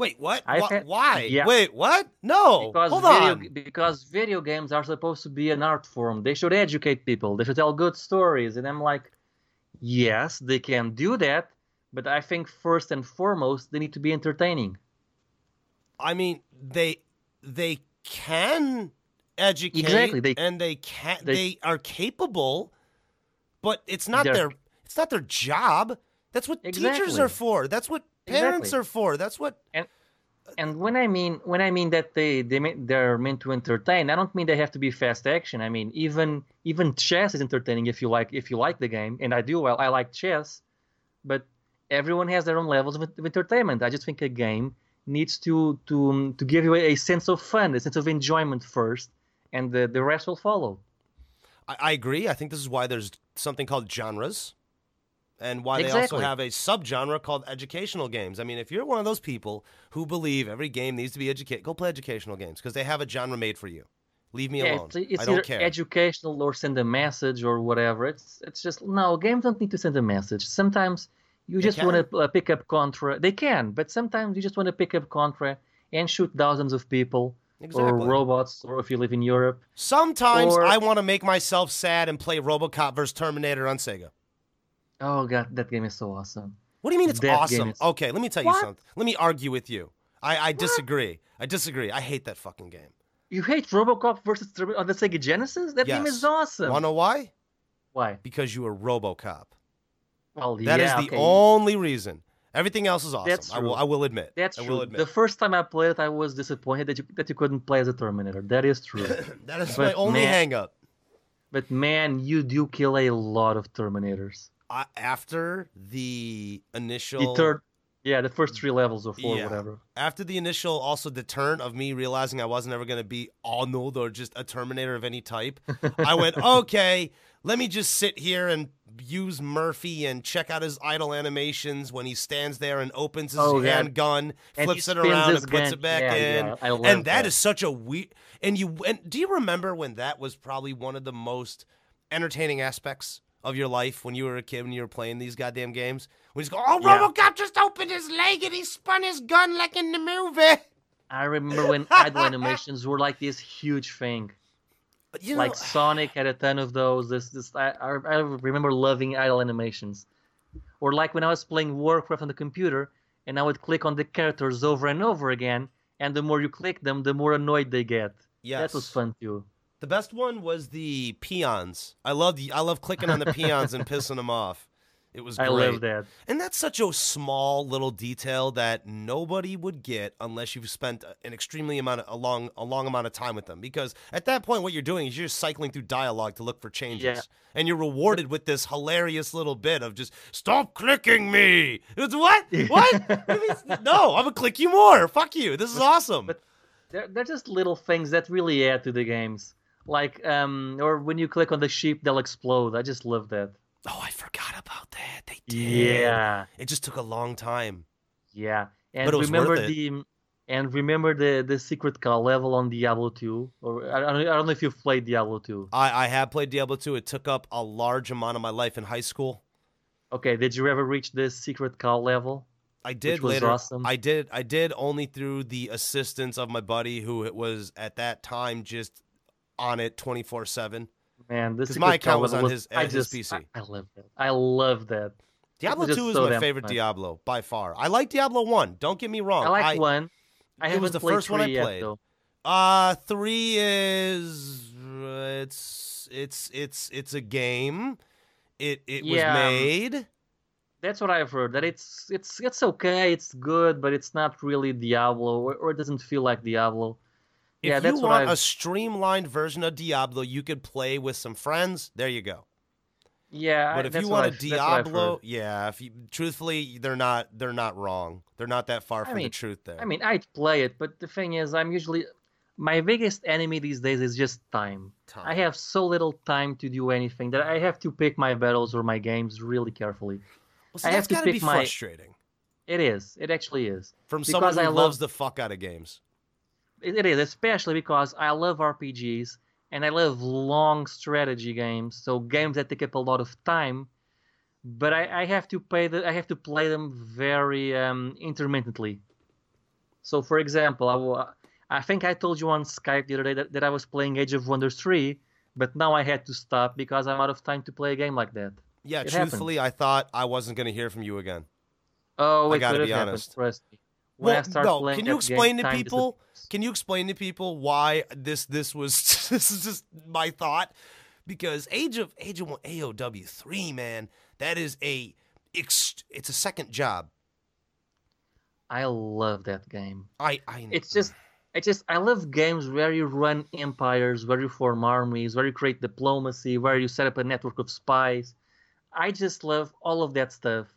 Wait, what? Why? yeah. Wait, what? No. Because Hold video, on. because video games are supposed to be an art form. They should educate people. They should tell good stories. And I'm like, yes, they can do that, but I think first and foremost they need to be entertaining. I mean, they they can educate Exactly, they- and they can they, they- are capable, but it's not their it's not their job. That's what teachers are for. That's what parents Exactly. are for. That's what And and when I mean when I mean that they they they're meant to entertain, I don't mean they have to be fast action. I mean even even chess is entertaining if you like if you like the game, and I do. Well, I like chess, but everyone has their own levels of, of entertainment. I just think a game needs to to to give you a, a sense of fun, a sense of enjoyment first, and the the rest will follow. I, I agree. I think this is why there's something called genres, and why they also have a subgenre called educational games. I mean, if you're one of those people who believe every game needs to be educate, go play educational games because they have a genre made for you. Leave me Yeah, alone. it's, it's I don't either care. educational or send a message or whatever. It's it's just no games don't need to send a message. Sometimes you They just want to uh, pick up Contra. They can, but sometimes you just want to pick up Contra and shoot thousands of people Exactly. or robots, or if you live in Europe. Sometimes Or- I want to make myself sad and play RoboCop versus Terminator on Sega. Oh god, that game is so awesome. What do you mean it's That awesome? is- Okay, let me tell you What? something. Let me argue with you. I, I disagree. I disagree. I hate that fucking game. You hate RoboCop versus Terminator on uh, the Sega Genesis? That game is awesome. Wanna know why? Why? Because you were RoboCop. Well, That is yeah, the okay. only reason. Everything else is awesome. That's I will. true. I will admit. That's I true. will admit. The first time I played it, I was disappointed that you that you couldn't play as a Terminator. That is true. that is but my only man- hang up. But man, you do kill a lot of Terminators. After the initial, The third, yeah, the first three levels or four, Yeah. whatever. after the initial also deterrent of me realizing I wasn't ever going to be Arnold or just a Terminator of any type, I went, okay, let me just sit here and use Murphy and check out his idle animations when he stands there and opens his Oh, handgun, And flips it around and puts gun. it back Yeah, in. yeah, and that that. is such a weird. And you and do you remember when that was probably one of the most entertaining aspects of your life when you were a kid when you were playing these goddamn games? When you just go, oh, Yeah. RoboCop just opened his leg and he spun his gun like in the movie. I remember when idle animations were like this huge thing. You know, like Sonic had a ton of those. This, this, I, I I remember loving idle animations. Or like when I was playing Warcraft on the computer, and I would click on the characters over and over again, and the more you click them, the more annoyed they get. yes. That was fun too. The best one was the peons. I love the I love clicking on the peons and pissing them off. It was great. I love that. And that's such a small little detail that nobody would get unless you've spent an extremely amount of, a long a long amount of time with them. Because at that point, what you're doing is you're just cycling through dialogue to look for changes, Yeah. and you're rewarded with this hilarious little bit of just stop clicking me. It's what? What? What do you mean- no, I'm gonna click you more. Fuck you. This is awesome. but- They're, they're just little things that really add to the games. Like, um, or when you click on the sheep, they'll explode. I just love that. oh, I forgot about that. They did Yeah, it just took a long time. yeah. And But it was remember the and remember the the secret cow level on Diablo 2 or I don't, I don't know if you've played Diablo 2. I, I have played Diablo 2. It took up a large amount of my life in high school. Okay, did you ever reach the secret cow level? I did was later. awesome. I did. I did only through the assistance of my buddy, who was at that time just on it twenty four seven. Man, this secret my account was on his- I at his just, PC. I, I love that. I love that. Diablo just two is so my favorite fun. Diablo by far. I like Diablo one. Don't get me wrong. I like one. I it was the first one I yet, played. though. Uh three is uh, it's it's it's it's a game. It it was Yeah, um, made. That's what I've heard. That it's it's it's okay. It's good, but it's not really Diablo, or, or it doesn't feel like Diablo. If yeah, you want a streamlined version of Diablo, you could play with some friends. There you go. Yeah, But if you want a I've- that's what I've heard. Diablo, yeah, if you truthfully, they're not they're not wrong. They're not that far I from the truth there. I mean, I'd play it, but the thing is, I'm usually my biggest enemy these days is just time. Time. I have so little time to do anything that I have to pick my battles or my games really carefully. well, see, I that's have to to be pick my- frustrating It is. It actually is. from someone because who I loves love- the fuck out of games. It, is, especially because I love RPGs and I love long strategy games, so games that take up a lot of time. But I, I have to play the I have to play them very um, intermittently. So, for example, I, I think I told you on Skype the other day that, that I was playing Age of Wonders 3, but now I had to stop because I'm out of time to play a game like that. Yeah, It truthfully, I thought I wasn't going to hear from you again. Oh, I it gotta be happened, honest. trust When I Well, start no, playing can you explain to people? Can you explain to people why this this was this is just my thought? Because Age of Age of One AOW three man, that is a it's a second job. I love that game. I I it's just it's just I love games where you run empires, where you form armies, where you create diplomacy, where you set up a network of spies. I just love all of that stuff.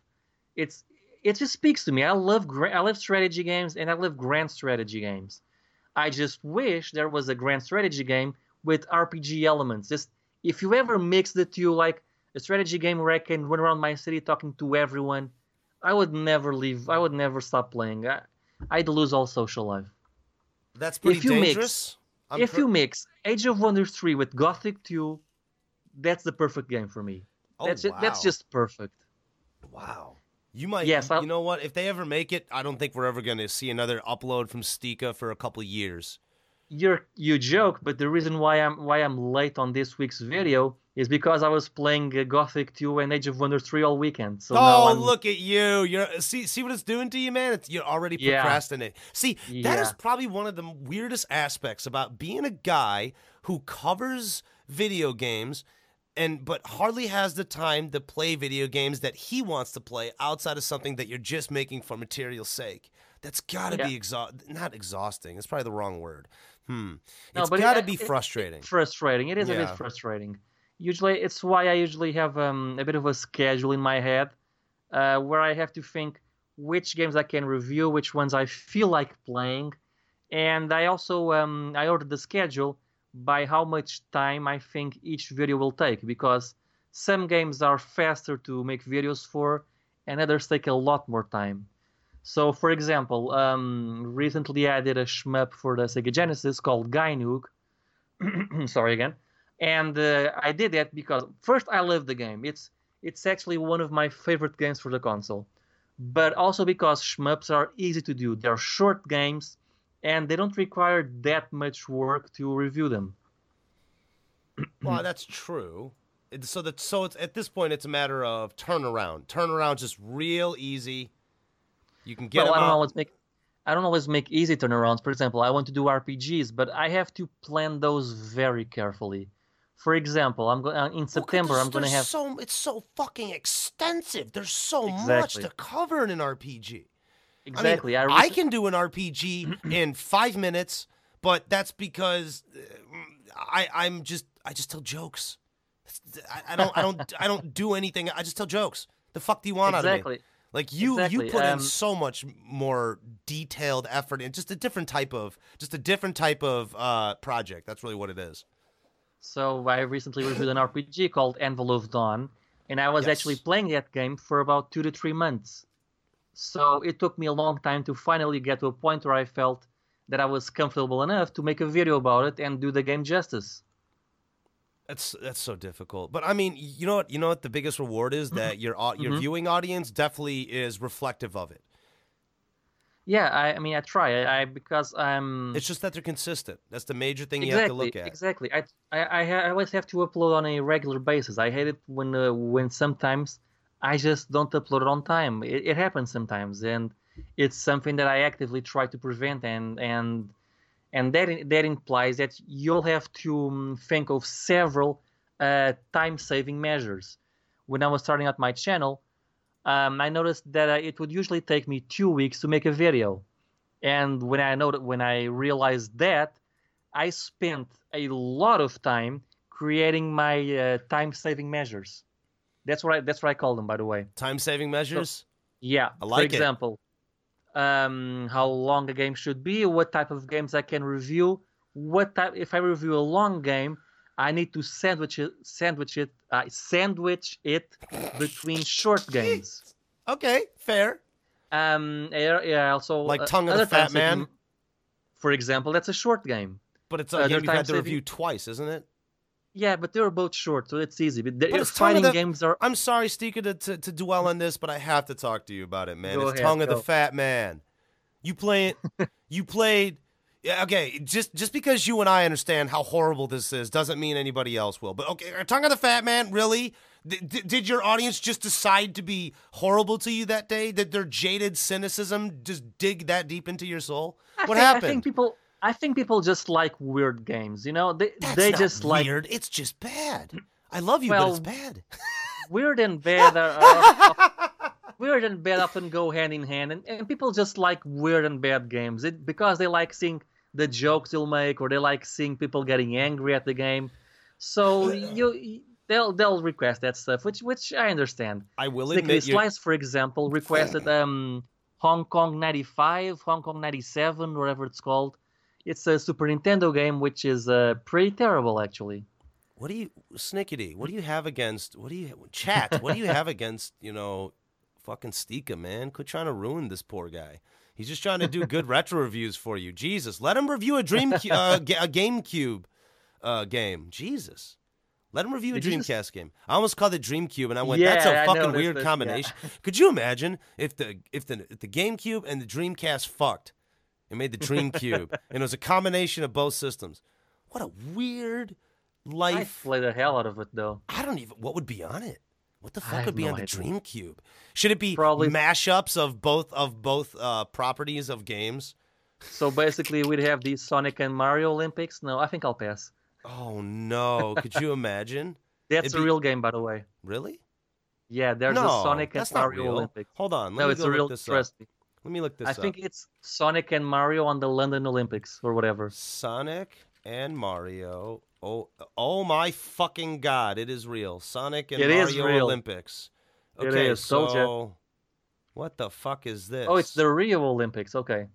It's it just speaks to me. I love I love strategy games and I love grand strategy games. I just wish there was a grand strategy game with RPG elements. Just if you ever mix the two, like a strategy game where I can run around my city talking to everyone, I would never leave. I would never stop playing. I, I'd lose all social life. that's pretty if you mix- dangerous. I'm if per- you mix Age of Wonders 3 with Gothic 2, that's the perfect game for me. oh, that's ju- that's just perfect. wow. You might. Yes, I'll- you know what? If they ever make it, I don't think we're ever going to see another upload from Stika for a couple of years. You're you joke, but the reason why I'm why I'm late on this week's video is because I was playing uh, Gothic 2 and Age of Wonders 3 all weekend. So oh, look at you! You're see see what it's doing to you, man. It's, you're already Yeah. procrastinating. See, that is Yeah. probably one of the weirdest aspects about being a guy who covers video games, and but hardly has the time to play video games that he wants to play outside of something that you're just making for material sake. That's got to Yeah. be exhaust not exhausting. It's probably the wrong word. Hmm. No, It's got to it- be it- it- frustrating. frustrating. It is a bit frustrating. Usually, it's why I usually have um, a bit of a schedule in my head, uh, where I have to think which games I can review, which ones I feel like playing, and I also um, I ordered the schedule by how much time I think each video will take because some games are faster to make videos for, and others take a lot more time. So, for example, um, recently I did a shmup for the Sega Genesis called Gynoug. Sorry again. And uh, I did that because first I love the game. It's it's actually one of my favorite games for the console. But also because shmups are easy to do. They're short games and they don't require that much work to review them. Well, that's true. So that so it's at this point it's a matter of turnaround. Turnaround just real easy. You can get well, I them don't out. always make I don't always make easy turnarounds. For example, I want to do RPGs, but I have to plan those very carefully. For example, I'm going uh, in September. I'm going to have so it's so fucking extensive. There's so much to cover in an RPG. Exactly. I, I, mean, I recent- can do an RPG in five minutes, but that's because uh, I I'm just I just tell jokes. I, I don't I don't I don't do anything. I just tell jokes. The fuck do you want out of me? Like you, Exactly, you put in um, so much more detailed effort and just a different type of, just a different type of uh, project. That's really what it is. So I recently reviewed an RPG called Anvil of Dawn, and I was Yes. actually playing that game for about two to three months. So it took me a long time to finally get to a point where I felt that I was comfortable enough to make a video about it and do the game justice. That's that's so difficult. But I mean, you know what? You know what the biggest reward is that your your Mhm. viewing audience definitely is reflective of it. Yeah, I, I mean, I try. I, I because I'm It's just that they're consistent. That's the major thing you have to look at. exactly. I I I, I always have to upload on a regular basis. I hate it when uh, when sometimes I just don't upload on time. It, it happens sometimes, and it's something that I actively try to prevent. And and and that that implies that you'll have to um, think of several uh, time-saving measures. When I was starting out my channel, um, I noticed that uh, it would usually take me two weeks to make a video, and when I know when I realized that, I spent a lot of time creating my uh, time-saving measures. That's what I, that's what I call them, by the way. Time saving measures. Yeah. I like For it. example, um, how long a game should be, what type of games I can review, what type. If I review a long game, I need to sandwich it, sandwich it, uh, sandwich it between short games. Okay, fair. Um, yeah, also Like uh, Tongue of the Fat I can- Man? For example, that's a short game. But it's a Uh, game you've had to review twice, isn't it? Yeah, but they're both short, so it's easy. But, the, But it's fighting the- games are I'm sorry, Stika, to, to, to dwell on this, but I have to talk to you about it, man. Go it's ahead, Tongue of the. Fat Man. You play it. you played. Yeah, okay. Just just because you and I understand how horrible this is doesn't mean anybody else will. But okay, Tongue of the Fat Man, really? D- did your audience just decide to be horrible to you that day? Did their jaded cynicism just dig that deep into your soul? I what think, happened? I think people. I think people just like weird games. You know, they That's they just like weird. It's just bad. I love you, Well, but it's bad. weird and bad are, are weird and bad often go hand in hand, and, and people just like weird and bad games it, because they like seeing the jokes you'll make, or they like seeing people getting angry at the game. So you they'll they'll request that stuff, which which I understand. I will Slickly admit, Slice, for example, requested um Hong Kong '95, Hong Kong '97, whatever it's called. It's a Super Nintendo game, which is uh, pretty terrible, actually. What do you, Snickety? What do you have against? What do you chat? What do you have against? You know, fucking Stika, man. Quit trying to ruin this poor guy. He's just trying to do good retro reviews for you. Jesus, let him review a Dream uh, ga- a GameCube uh, game. Jesus, let him review a Did Dreamcast just- game. I almost called it Dreamcube, and I went, "That's a fucking weird this, yeah. combination." Could you imagine if the if the if the GameCube and the Dreamcast fucked and made the Dreamcube, and it was a combination of both systems? What a weird I life. play the hell out of it, though. I don't even. What would be on it? What the fuck would be no on the idea. GameCube? Should it be Probably- mashups of both of both uh, properties of games? So basically, we'd have the Sonic and Mario Olympics. No, I think I'll pass. Oh no! Could you imagine? That's It'd a be- real game, by the way. Really? Yeah, there's no, a Sonic and Mario. Olympics. Hold on. No, it's a real. Trust me. Let me look this up. I up. think it's Sonic and Mario on the London Olympics or whatever. Sonic and Mario. Oh, oh my fucking god! It is real. Sonic and It is Mario real. Olympics. It Okay, is, told ya. so what the fuck is this? Oh, it's the Rio Olympics. Okay.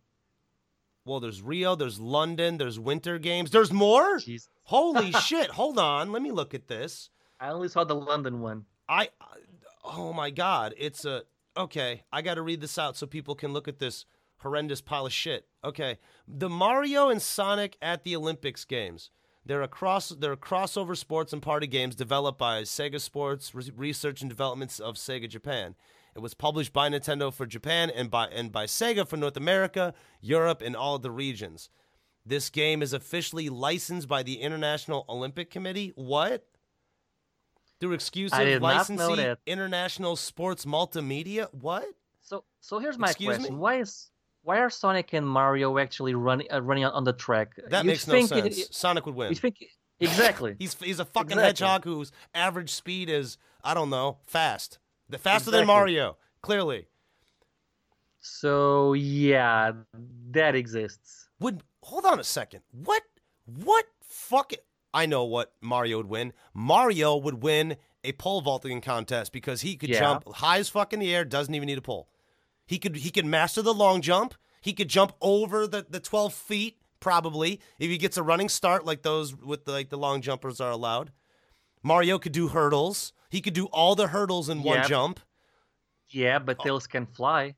Well, there's Rio, there's London, there's Winter Games. There's more? Jeez. Holy shit. Hold on. Let me look at this. I only saw the London one. I Oh my god, it's a Okay, I got to read this out so people can look at this horrendous pile of shit. Okay. The Mario and Sonic at the Olympics games. They're a cross they're crossover sports and party games developed by Sega Sports Re- Research and Developments of Sega Japan. It was published by Nintendo for Japan and by and by Sega for North America, Europe, and all the regions. This game is officially licensed by the International Olympic Committee. What? Through exclusive did not know licensing. International Sports Multimedia. What? So, so here's my Excuse me? question: Why is why are Sonic and Mario actually running uh, running on, on the track? That You'd makes no think it- sense. Sonic would win. you think exactly? He's he's a fucking Exactly. hedgehog whose average speed is I don't know fast, the faster than Mario. Clearly, so yeah, that exists. would hold on a second. What what fucking? I know what Mario would win. Mario would win a pole vaulting contest because he could Yeah. jump high as fuck in the air. Doesn't even need a pole. He could he could master the long jump. He could jump over the, the twelve feet probably if he gets a running start like those with the, like the long jumpers are allowed. Mario could do hurdles. He could do all the hurdles in one jump. Yeah, Oh. but Tails can fly.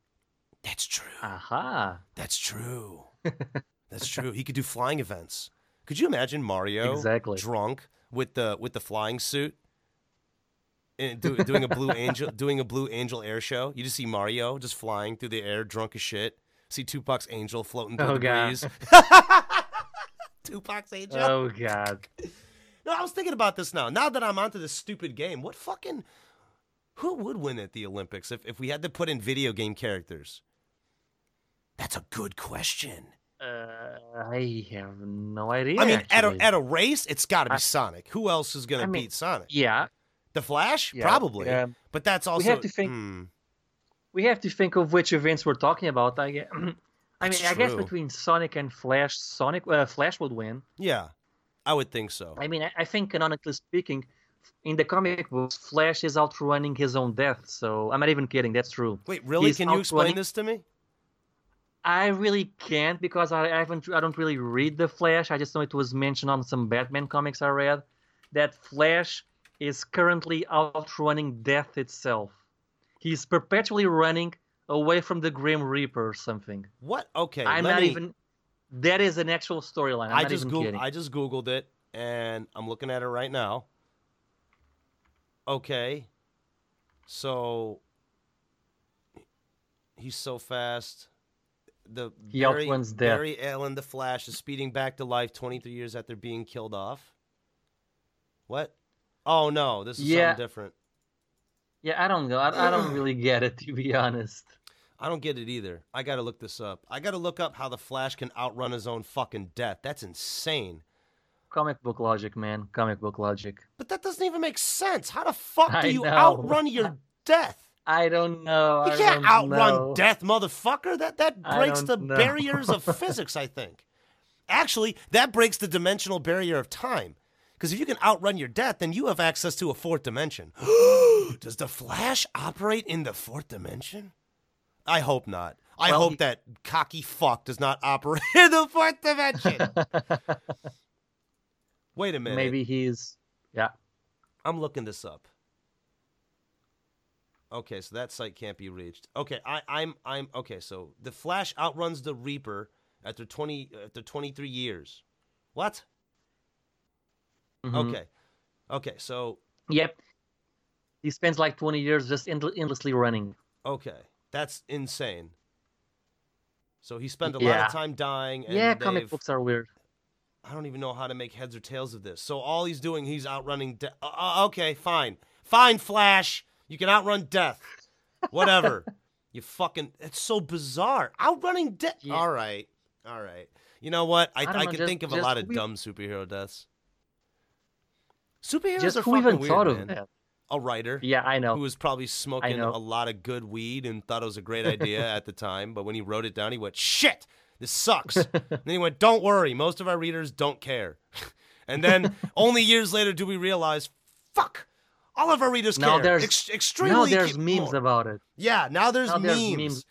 That's true. Aha. That's true. That's true. He could do flying events. Could you imagine Mario Exactly. drunk with the with the flying suit and do, doing a blue angel doing a blue angel air show? You just see Mario just flying through the air, drunk as shit. See Tupac's angel floating through Oh, the God. breeze. Tupac's angel. Oh god. No, I was thinking about this now. Now that I'm onto this stupid game, what fucking who would win at the Olympics if, if we had to put in video game characters? That's a good question. Uh, I have no idea. I mean, at a, at a race, it's got to be I- Sonic. Who else is going I to mean, beat Sonic? yeah, The Flash? yeah, Probably. yeah. But that's also. we have to think- Hmm. we have to think of which events we're talking about. I guess. I mean, I guess between Sonic and Flash, Sonic uh, Flash would win. Yeah, I would think so. I mean, I, I think canonically speaking, in the comic books, Flash is outrunning his own death. So I'm not even kidding. That's true. Wait, really? he's Can you explain this to me? I really can't because I, I haven't. I don't really read the Flash. I just know it was mentioned on some Batman comics I read that Flash is currently outrunning death itself. He's perpetually running away from the Grim Reaper or something. What? Okay. I'm not me- even. That is an actual storyline. I just Goog- I just googled it and I'm looking at it right now. Okay. So he's so fast. The He Barry, death. Barry Allen the Flash is speeding back to life 23 years after being killed off. What? Oh no, this is Yeah. something different. Yeah, I don't know. I, I don't really get it to be honest. I don't get it either. I got to look this up. I got to look up how the Flash can outrun his own fucking death. That's insane. Comic book logic, man. Comic book logic. But that doesn't even make sense. How the fuck do I you know. outrun your death? I don't know. You I can't outrun know. death, motherfucker. That that breaks the know. barriers of physics, I think. Actually, that breaks the dimensional barrier of time. Because if you can outrun your death, then you have access to a fourth dimension. Does the Flash operate in the fourth dimension? I hope not. I Well, hope he- that cocky fuck does not operate in the fourth dimension. Wait a minute. Maybe he's. Yeah. I'm looking this up. Okay, so that site can't be reached. Okay, I, I'm I'm okay. So the Flash outruns the Reaper after twenty after twenty three years. What? Mhm. Okay, okay. So Yep. He spends like 20 years just end- endlessly running. okay, that's insane. So he spent a lot of time dying. And yeah, comic books are weird. I don't even know how to make heads or tails of this. So all he's doing, he's outrunning. De- uh, uh, okay, fine, fine, Flash. You can outrun death. Whatever. you fucking. It's so bizarre. Outrunning death. Yeah. All right, all right. You know what? I I I, know, can just- think of a lot of we- dumb superhero deaths. Superheroes Just are who fucking even weird, thought man. of that? A writer Yeah, I know. who was probably smoking a lot of good weed and thought it was a great idea at the time. But when he wrote it down, he went, "Shit, this sucks." and then he went, "Don't worry, most of our readers don't care." and then only years later do we realize, "Fuck, all of our readers Now care." there's- Ex- extremely. now there's ca- memes about it. Yeah, now there's now there's memes. memes.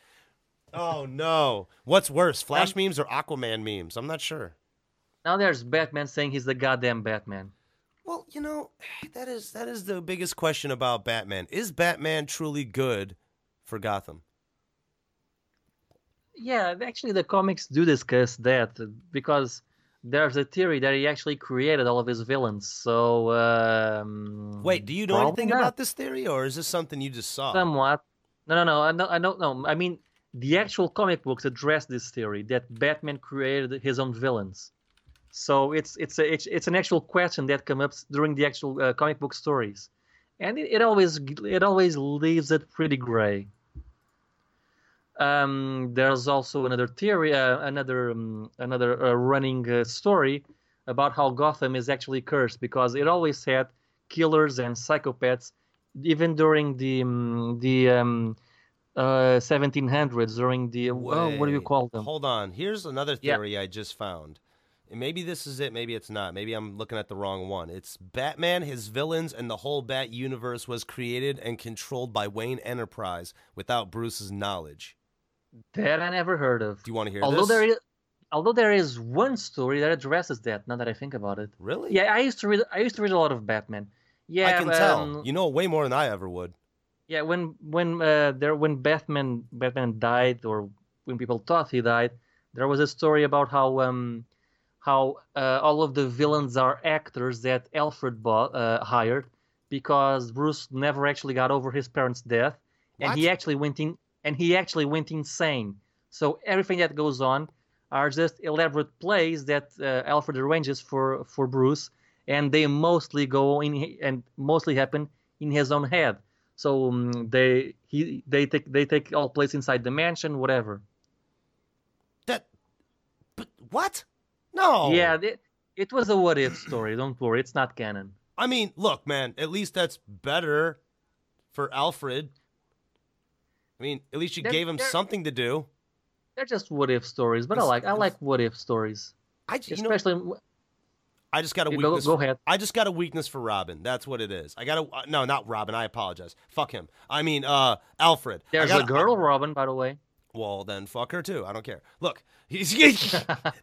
Oh no, what's worse, Flash memes or Aquaman memes? I'm not sure. Now there's Batman saying he's the goddamn Batman. Well, you know, that is that is the biggest question about Batman. Is Batman truly good for Gotham? Yeah, actually, the comics do discuss that because there's a theory that he actually created all of his villains. So, um, Wait, do you know anything not. about this theory, or is this something you just saw? Somewhat. No, no, no. I don't, I don't know. I mean, the actual comic books address this theory that Batman created his own villains. So it's it's a, it's, it's an actual question that comes up during the actual uh, comic book stories, and it, it always it always leaves it pretty gray. Um, there's also another theory, uh, another um, another uh, running uh, story about how Gotham is actually cursed because it always had killers and psychopaths, even during the um, the um, uh, 1700s, during the oh, what do you call them? Hold on. Here's another Yeah. theory I just found. And maybe this is it, maybe it's not. Maybe I'm looking at the wrong one. It's Batman, his villains, and the whole Bat universe was created and controlled by Wayne Enterprise without Bruce's knowledge. That I never heard of. Do you want to hear Although this? there is, although there is one story that addresses that. Now that I think about it. Really? Yeah, I used to read. I used to read a lot of Batman, Yeah, I can tell. um, You know way more than I ever would. Yeah, when when uh, there when Batman Batman died, or when people thought he died, there was a story about how um how uh, all of the villains are actors that Alfred bought, uh, hired because Bruce never actually got over his parents' death, and he actually went in and he actually went insane. So everything that goes on are just elaborate plays that uh, Alfred arranges for for Bruce, and they mostly go in and mostly happen in his own head. So um, they he they take they take all place inside the mansion, whatever. That, but what? No. Yeah, it, it was a what if story. Don't worry, it's not canon. I mean, look, man. At least that's better for Alfred. I mean, at least you They're- gave him something to do. They're just what if stories, but I like I like what if stories, I, you know, especially. I just got a go- weakness. go for- ahead. I just got a weakness for Robin. That's what it is. I got a uh, no, not Robin. I apologize. Fuck him. I mean, uh, Alfred. There's got a girl, Robin, by the way. Well, then fuck her too. I don't care. Look, he's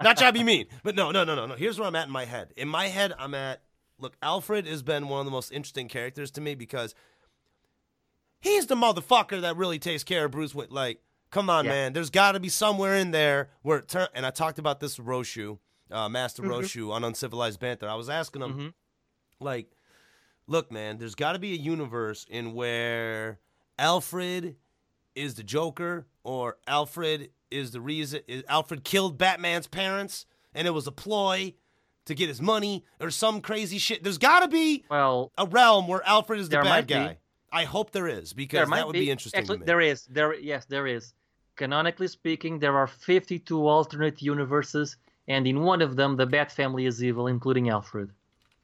not trying to be mean, but no, no, no, no, no. Here's where I'm at in my head. In my head, I'm at. Look, Alfred has been one of the most interesting characters to me because he's the motherfucker that really takes care of Bruce Wayne. Like, come on, Yeah. man. There's got to be somewhere in there where it turn. And I talked about this with Roshu, uh, Master Mhm. Roshu on Uncivilized Banter. I was asking him Mhm. like look man there's got to be a universe in where alfred is the joker or alfred is the reason is alfred killed batman's parents and it was a ploy to get his money or some crazy shit there's got to be Well, a realm where alfred is the bad guy. be. I hope there is there because might that would be, interesting Actually, to me there is. There, yes, there is. Canonically speaking, there are 52 alternate universes, and in one of them, the Bat family is evil, including Alfred.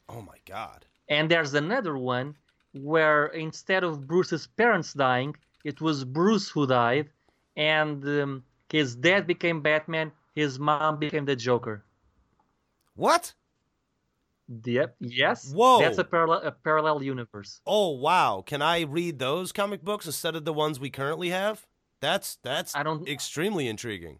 oh my god And there's another one where instead of Bruce's parents dying, it was Bruce who died, and um, his dad became Batman, his mom became the Joker. what Yep. Yes. Whoa. That's a parallel a parallel universe. oh wow can i read those comic books instead of the ones we currently have that's that's I don't. extremely intriguing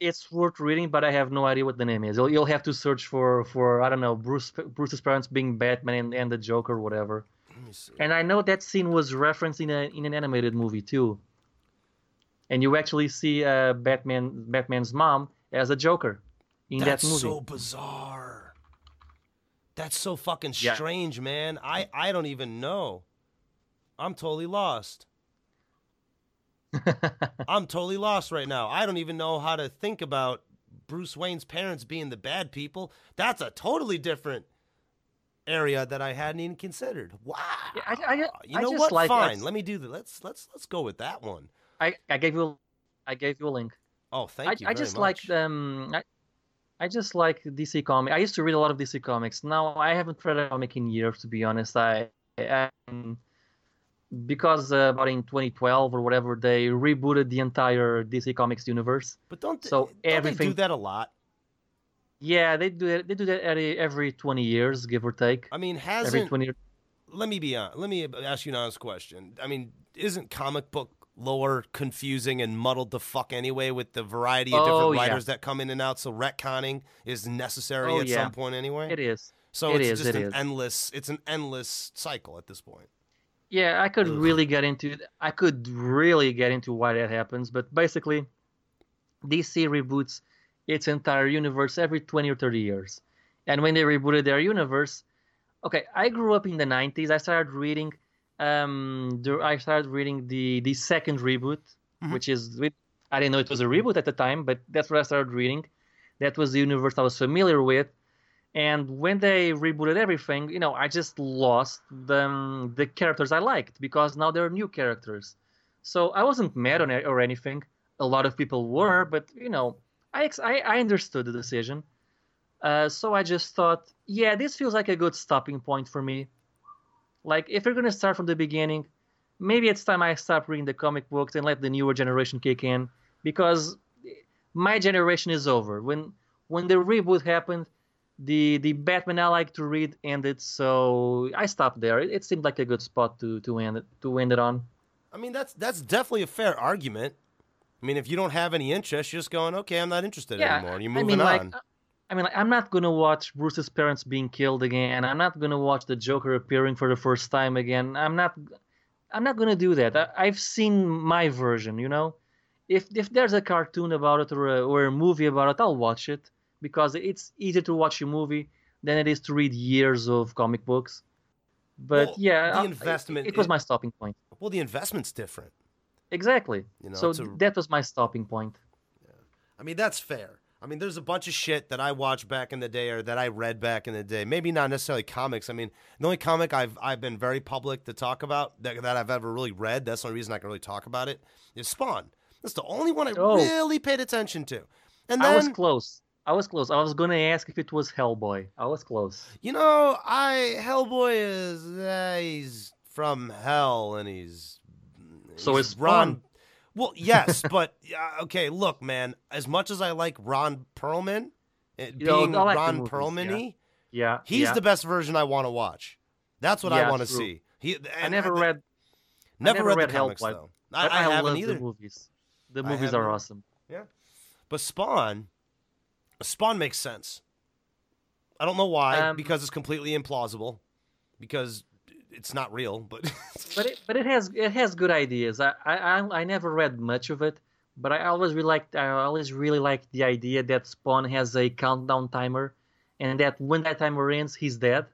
It's worth reading, but I have no idea what the name is. You'll, you'll have to search for for I don't know Bruce Bruce's parents being Batman and, and the Joker, whatever. let me see And I know that scene was referenced in a in an animated movie too. And you actually see uh, Batman Batman's mom as a Joker in That's that movie. so bizarre. That's so fucking Yeah. strange, man. I I don't even know. I'm totally lost. I'm totally lost right now. I don't even know how to think about Bruce Wayne's parents being the bad people. That's a totally different area that I hadn't even considered. Wow. Yeah, I- I- you I know just what? like- Fine. that's- Let me do that. Let's let's let's go with that one. I, I gave you I gave you a link. Oh, thank I, you. I very just much. like um I, I just like DC comics. I used to read a lot of DC comics. Now I haven't read a comic in years, to be honest. I, I because uh, about in 2012 or whatever they rebooted the entire DC Comics universe. But don't, so don't they do that a lot? Yeah, they do it. They do that every, every 20 years, give or take. I mean, hasn't 20 years. let me be on. Let me ask you an honest question. I mean, isn't comic book lore confusing and muddled the fuck anyway with the variety of Oh, different yeah. writers that come in and out? So retconning is necessary Oh, at yeah. some point anyway. It is. so it it's is, just it an is. endless. It's an endless cycle at this point. Yeah, I could Ugh. really get into I could really get into why that happens, but basically DC reboots its entire universe every 20 or 30 years. And when they rebooted their universe, okay, I grew up in the 90s. I started reading um the, I started reading the the second reboot, Mhm. which is with I didn't know it was a reboot at the time, but that's what I started reading. That was the universe I was familiar with. And when they rebooted everything, you know, I just lost the um, the characters I liked because now there are new characters. So I wasn't mad on it or anything. A lot of people were, but you know, I ex- I, I understood the decision. Uh, so I just thought, yeah, this feels like a good stopping point for me. Like if you're gonna start from the beginning, maybe it's time I stop reading the comic books and let the newer generation kick in because my generation is over. When when the reboot happened, the the Batman I like to read ended, so I stopped there. It, it seemed like a good spot to to end it to end it on. I mean, that's that's definitely a fair argument. I mean, if you don't have any interest, you're just going, okay, I'm not interested Yeah, anymore. You're I moving mean, on. I mean, like, I'm not gonna watch Bruce's parents being killed again. I'm not gonna watch the Joker appearing for the first time again. I'm not. I'm not gonna do that. I, I've seen my version. You know, if if there's a cartoon about it or a, or a movie about it, I'll watch it because it's easier to watch a movie than it is to read years of comic books. But Well, yeah, the I- investment It, was my stopping point. Well, the investment's different. Exactly. You know, so a- that was my stopping point. I mean, that's fair. I mean, there's a bunch of shit that I watched back in the day or that I read back in the day. Maybe not necessarily comics. I mean, the only comic I've I've been very public to talk about that, that I've ever really read, that's the only reason I can really talk about it, is Spawn. That's the only one I Oh. really paid attention to. And I was close. I was close. I was gonna ask if it was Hellboy. I was close. you know, I Hellboy is uh, he's from hell and he's So he's is Ron. Well, yes, but uh, okay. Look, man. As much as I like Ron Perlman, it, You know, being I like Ron movies, Perlman-y, Yeah. he's yeah. the best version I want to watch. That's what I want to see. He. I never I- read. Never, never read, read the comics Hellboy, though. I, but I haven't either. the movies. The movies are awesome. Yeah, But Spawn, Spawn makes sense. I don't know why, Um, because it's completely implausible, because it's not real. But But it, but it has it has good ideas. I, I I never read much of it, but I always really liked I always really liked the idea that Spawn has a countdown timer, and that when that timer ends, he's dead.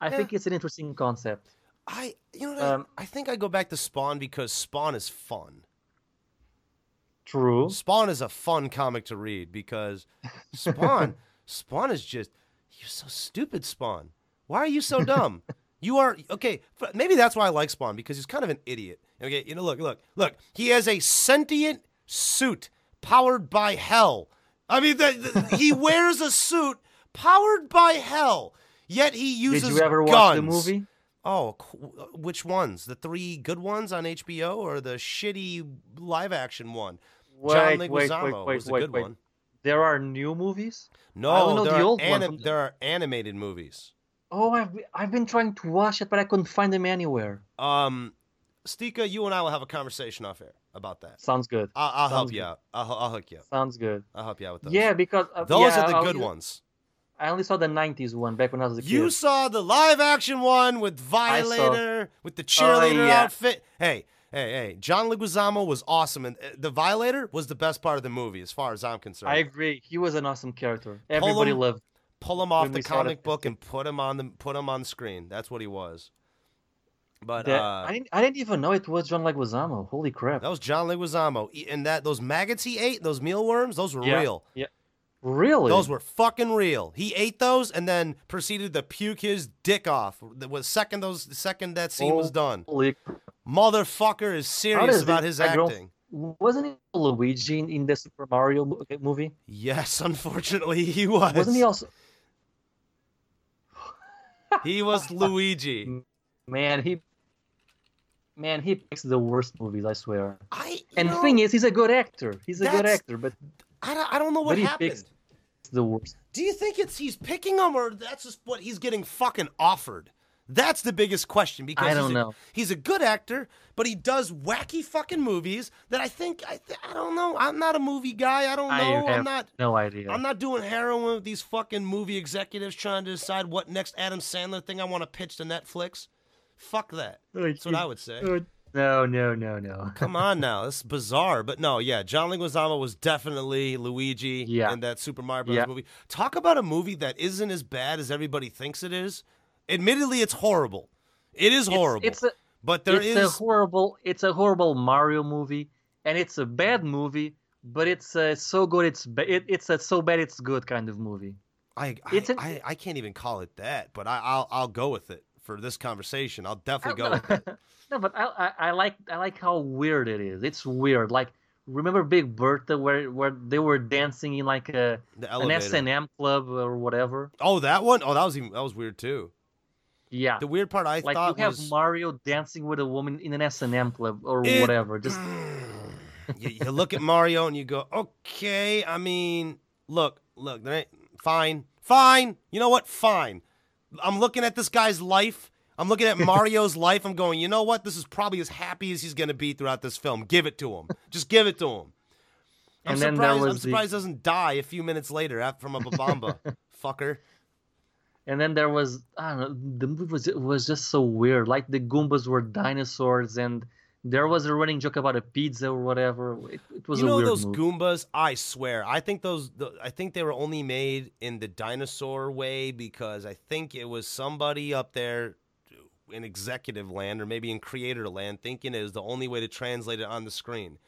I Yeah. think it's an interesting concept. I, you know, what I- Um, I think I go back to Spawn because Spawn is fun. True. Spawn is a fun comic to read because Spawn, Spawn is just you're so stupid, Spawn. Why are you so dumb? you are okay. Maybe that's why I like Spawn because he's kind of an idiot. Okay, you know, look, look, look. He has a sentient suit powered by hell. I mean, the, the- he wears a suit powered by hell. Yet he uses Did you ever guns. watch the movie? Oh, uh, which ones? The three good ones on HBO or the shitty live action one? John Wait, wait, Leguizamo wait, wait, was the wait, good wait. one. There are new movies. No, I only know there, the are anim- there are animated movies. Oh, I've I've been trying to watch it, but I couldn't find them anywhere. Um, Stika, you and I will have a conversation off air about that. Sounds good. I'll, I'll help Sounds you out. I'll, I'll hook you up. Sounds good. I'll help you out with those. Yeah, because uh, those yeah, are the I good ones. I only saw the '90s one back when I was a kid. You saw the live action one with Violator, with the cheerleader Oh, yeah. outfit. Hey, hey, hey! John Leguizamo was awesome, and uh, the Violator was the best part of the movie, as far as I'm concerned. I agree. He was an awesome character. Everybody him- loved. Pull him off the comic book and put him on the put him on screen. That's what he was. But That, uh, I didn't. I didn't even know it was John Leguizamo. Holy crap! that was John Leguizamo, and that those maggots he ate, those mealworms, those were Yeah. real. Yeah. Really? Those were fucking real. He ate those and then proceeded to puke his dick off. The was second those second that scene was done. Holy. Motherfucker is serious about his acting. Wasn't he Luigi in, in the Super Mario movie? Yes, unfortunately he was. Wasn't he also? He was Luigi. Man, he. Man, he picks the worst movies. I swear. I And the thing is, he's a good actor. He's a good actor, but I don't, I don't know what but he happened. picks the worst. Do you think it's he's picking them, or that's just what he's getting fucking offered? That's the biggest question because I don't he's a, know. He's a good actor, but he does wacky fucking movies that I think I, th- I don't know. I'm not a movie guy. I don't I know. have I'm not. no idea. I'm not doing heroin with these fucking movie executives trying to decide what next Adam Sandler thing I want to pitch to Netflix. Fuck that. That's what I would say. No, no, no, no. Come on now, this is bizarre. But no, yeah, John Leguizamo was definitely Luigi Yeah. in that Super Mario Bros. Yeah. movie. Talk about a movie that isn't as bad as everybody thinks it is. Admittedly, it's horrible. It is horrible. It's a but there it's is a horrible it's a horrible Mario movie, and it's a bad movie, but it's uh, so good it's ba- it, it's a so bad it's good kind of movie. I I, it's an- I I can't even call it that, but I, I'll I'll go with it for this conversation. I'll definitely go no, with it. no, but I, I I like I like how weird it is. It's weird. Like remember Big Bertha where where they were dancing in like a an. S and M club or whatever. Oh, that one? Oh, that was even that was weird too. Yeah. The weird part I like thought you have was Mario dancing with a woman in an S and M club or It- whatever. Just you, you look at Mario and you go, okay. I mean, look, look, there ain't, fine, fine. You know what? Fine. I'm looking at this guy's life. I'm looking at Mario's life. I'm going, you know what? This is probably as happy as he's gonna be throughout this film. Give it to him. Just give it to him. I'm and then surprised. I'm the, surprised doesn't die a few minutes later from a babamba, fucker. And then there was I don't know. The movie was was just so weird. Like the Goombas were dinosaurs, and there was a running joke about a pizza or whatever. It, it was you a know weird those movie. Goombas? I swear, I think those. The, I think they were only made in the dinosaur way because I think it was somebody up there in executive land or maybe in creator land thinking it was the only way to translate it on the screen.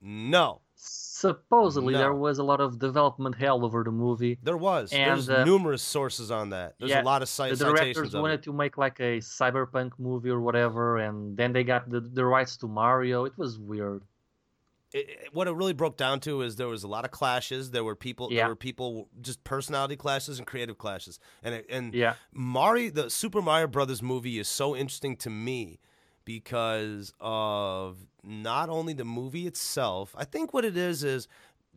No, Supposedly there was a lot of development hell over the movie. there was. And, There's uh, numerous sources on that. There's yeah, a lot of The cite- directors of wanted it. to make like a cyberpunk movie or whatever, and then they got the, the rights to Mario. It was weird. it, it- what it really broke down to is there was a lot of clashes. There were people. Yeah. There were people just personality clashes and creative clashes. And it, and Yeah. Mario, the Super Mario Brothers movie is so interesting to me because of not only the movie itself. I think what it is is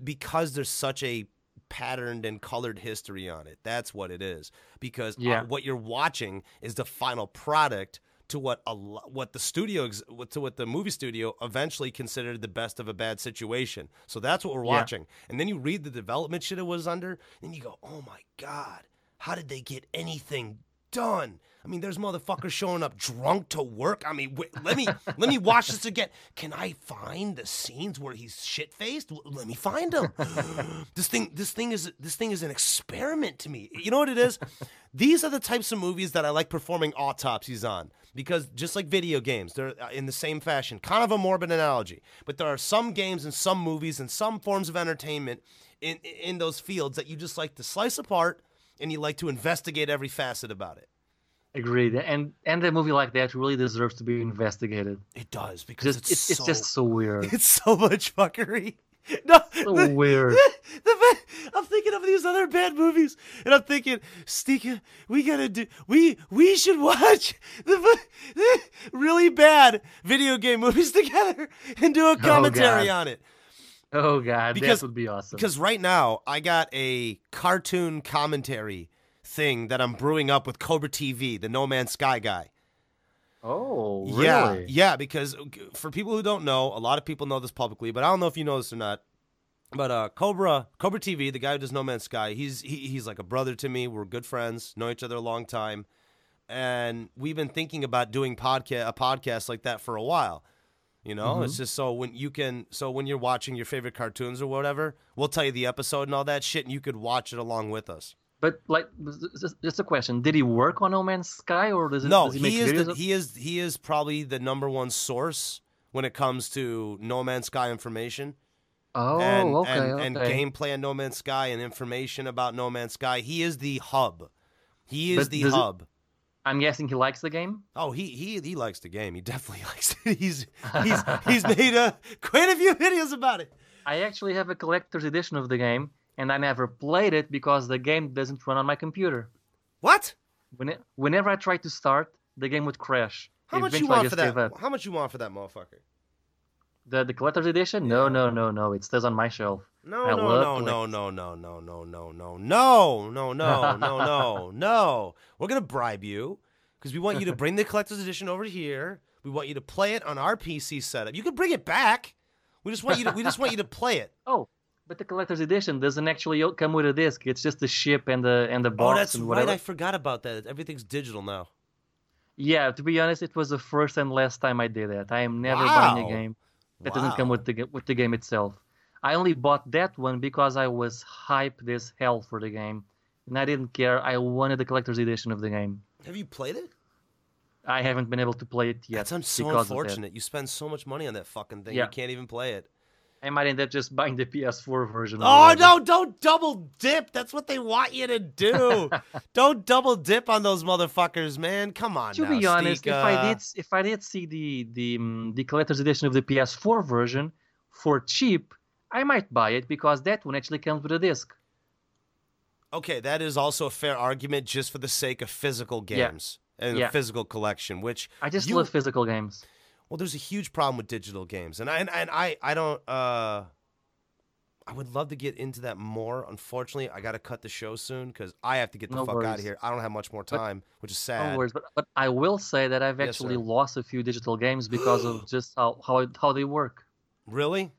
because there's such a patterned and colored history on it. That's what it is. Because uh, Yeah. what you're watching is the final product to what a what the studio ex- to what the movie studio eventually considered the best of a bad situation. So that's what we're Yeah. watching. And then you read the development shit it was under, and you go, "Oh my god, how did they get anything done?" I mean, there's motherfuckers showing up drunk to work. I mean, wait, let me let me watch this again. Can I find the scenes where he's shit faced? Let me find them. this thing, this thing is this thing is an experiment to me. You know what it is? These are the types of movies that I like performing autopsies on because just like video games, they're uh, in the same fashion. Kind of a morbid analogy, but there are some games and some movies and some forms of entertainment in in those fields that you just like to slice apart and you like to investigate every facet about it. Agreed. And and a movie like that really deserves to be investigated. It does because Just it's, it's, it's so, just so weird. it's so much fuckery. No, So the- weird. the ba- I'm thinking of these other bad movies, and I'm thinking, Stika, we gotta do, we we should watch the, the really bad video game movies together and do a oh, commentary God. on it. Oh god, Because- that would be awesome. Because right now I got a cartoon commentary thing that I'm brewing up with Cobra TV, the No Man's Sky guy. oh, Yeah, really? yeah. Because uh, for people who don't know, a lot of people know this publicly, but I don't know if you know this or not. But uh, Cobra, Cobra TV, the guy who does No Man's Sky, he's he, he's like a brother to me. We're good friends, know each other a long time, and we've been thinking about doing podcast a podcast like that for a while. You know, it's just so when you can, so when you're watching your favorite cartoons or whatever, we'll tell you the episode and all that shit, and you could watch it along with us. But like, just, a question: Did he work on No Man's Sky, or does, it, No, does he make he is videos? the, he is he is probably the number one source when it comes to No Man's Sky information oh, and, okay, and, okay. and gameplay on No Man's Sky and information about No Man's Sky. He is the hub. He is But the does it- hub. I'm guessing he likes the game. Oh, he he he likes the game. He definitely likes it. He's he's he's made a, quite a few videos about it. I actually have a collector's edition of the game, and I never played it because the game doesn't run on my computer. What? When it, whenever I tried to start, the game would crash. How much you Eventually, I want for that? How much you want for that motherfucker? The the collector's edition? No, no, no, no. It stays on my shelf. No, no, no, no, no, no, no, no, no, no, no, no, no, no, no, no. We're gonna bribe you because we want you to bring the collector's edition over here. We want you to play it on our PC setup. You can bring it back. We just want you to. We just want you to play it. Oh, but the collector's edition doesn't actually come with a disc. It's just the ship and the and the Oh, box that's and right. whatever. I forgot about that. Everything's digital now. Yeah, to be honest, it was the first and last time I did that. I am never buying a game that doesn't come with the with the game itself. I only bought that one because I was hyped as hell for the game, and I didn't care. I wanted the collector's edition of the game. Have you played it? I haven't been able to play it yet That's un- so that. unfortunate. You spend so much money on that fucking thing. Yeah. You can't even play it. I might end up just buying the PS4 version. Oh no! Don't double dip. That's what they want you to do. don't double dip on those motherfuckers, man. Come on. To now, be honest, if I did if I did see the the um, the collector's edition of the PS4 version for cheap, I might buy it because that one actually comes with a disc. Okay, that is also a fair argument just for the sake of physical Yeah. games and Yeah. physical collection, which I just you- love physical games. Well, there's a huge problem with digital games. And I and, and I I don't uh I would love to get into that more. Unfortunately, I got to cut the show soon cuz I have to get the No fuck out of here. I don't have much more But- time, which is sad. No worries, but, but I will say that I've actually sir. lost a few digital games because of just how how, how they work. Really?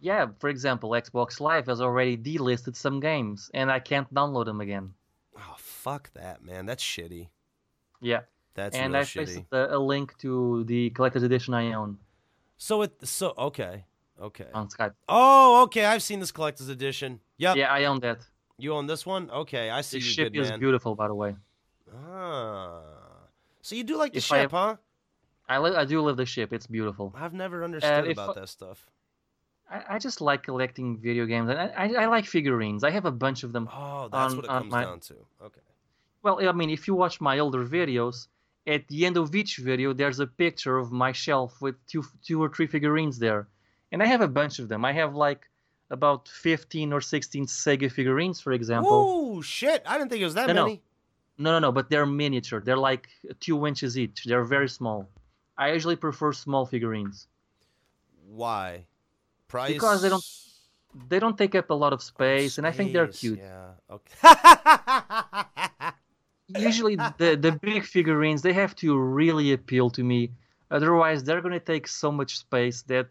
Yeah, for example, Xbox Live has already delisted some games, and I can't download them again. Oh fuck that, man. That's shitty. Yeah, That's and I shitty. pasted a, a link to the collector's edition I own So it so okay. Okay. on Skype. Oh, okay. I've seen this collector's edition. Yep. Yeah, I own that. You own this one? Okay, I see The you ship good is man. beautiful, by the way. Ah. So you do like the If I ship, huh? I li- I do love the ship. It's beautiful. I've never understood if about I- that stuff. I, I just like collecting video games, and I, I, I like figurines. I have a bunch of them. Oh, that's on- what it on comes my- down to. Okay. Well, I mean, if you watch my older videos, at the end of each video, there's a picture of my shelf with two, two or three figurines there, and I have a bunch of them. I have like about 15 or 16 Sega figurines, for example. Oh shit! I didn't think it was that No, no. many. No, no, no, but they're miniature. They're like two inches each. They're very small. I usually prefer small figurines. Why? Price? Because they don't- They don't take up a lot of space, and I think they're cute. Yeah. Okay. Usually, the the big figurines they have to really appeal to me. Otherwise, they're going to take so much space that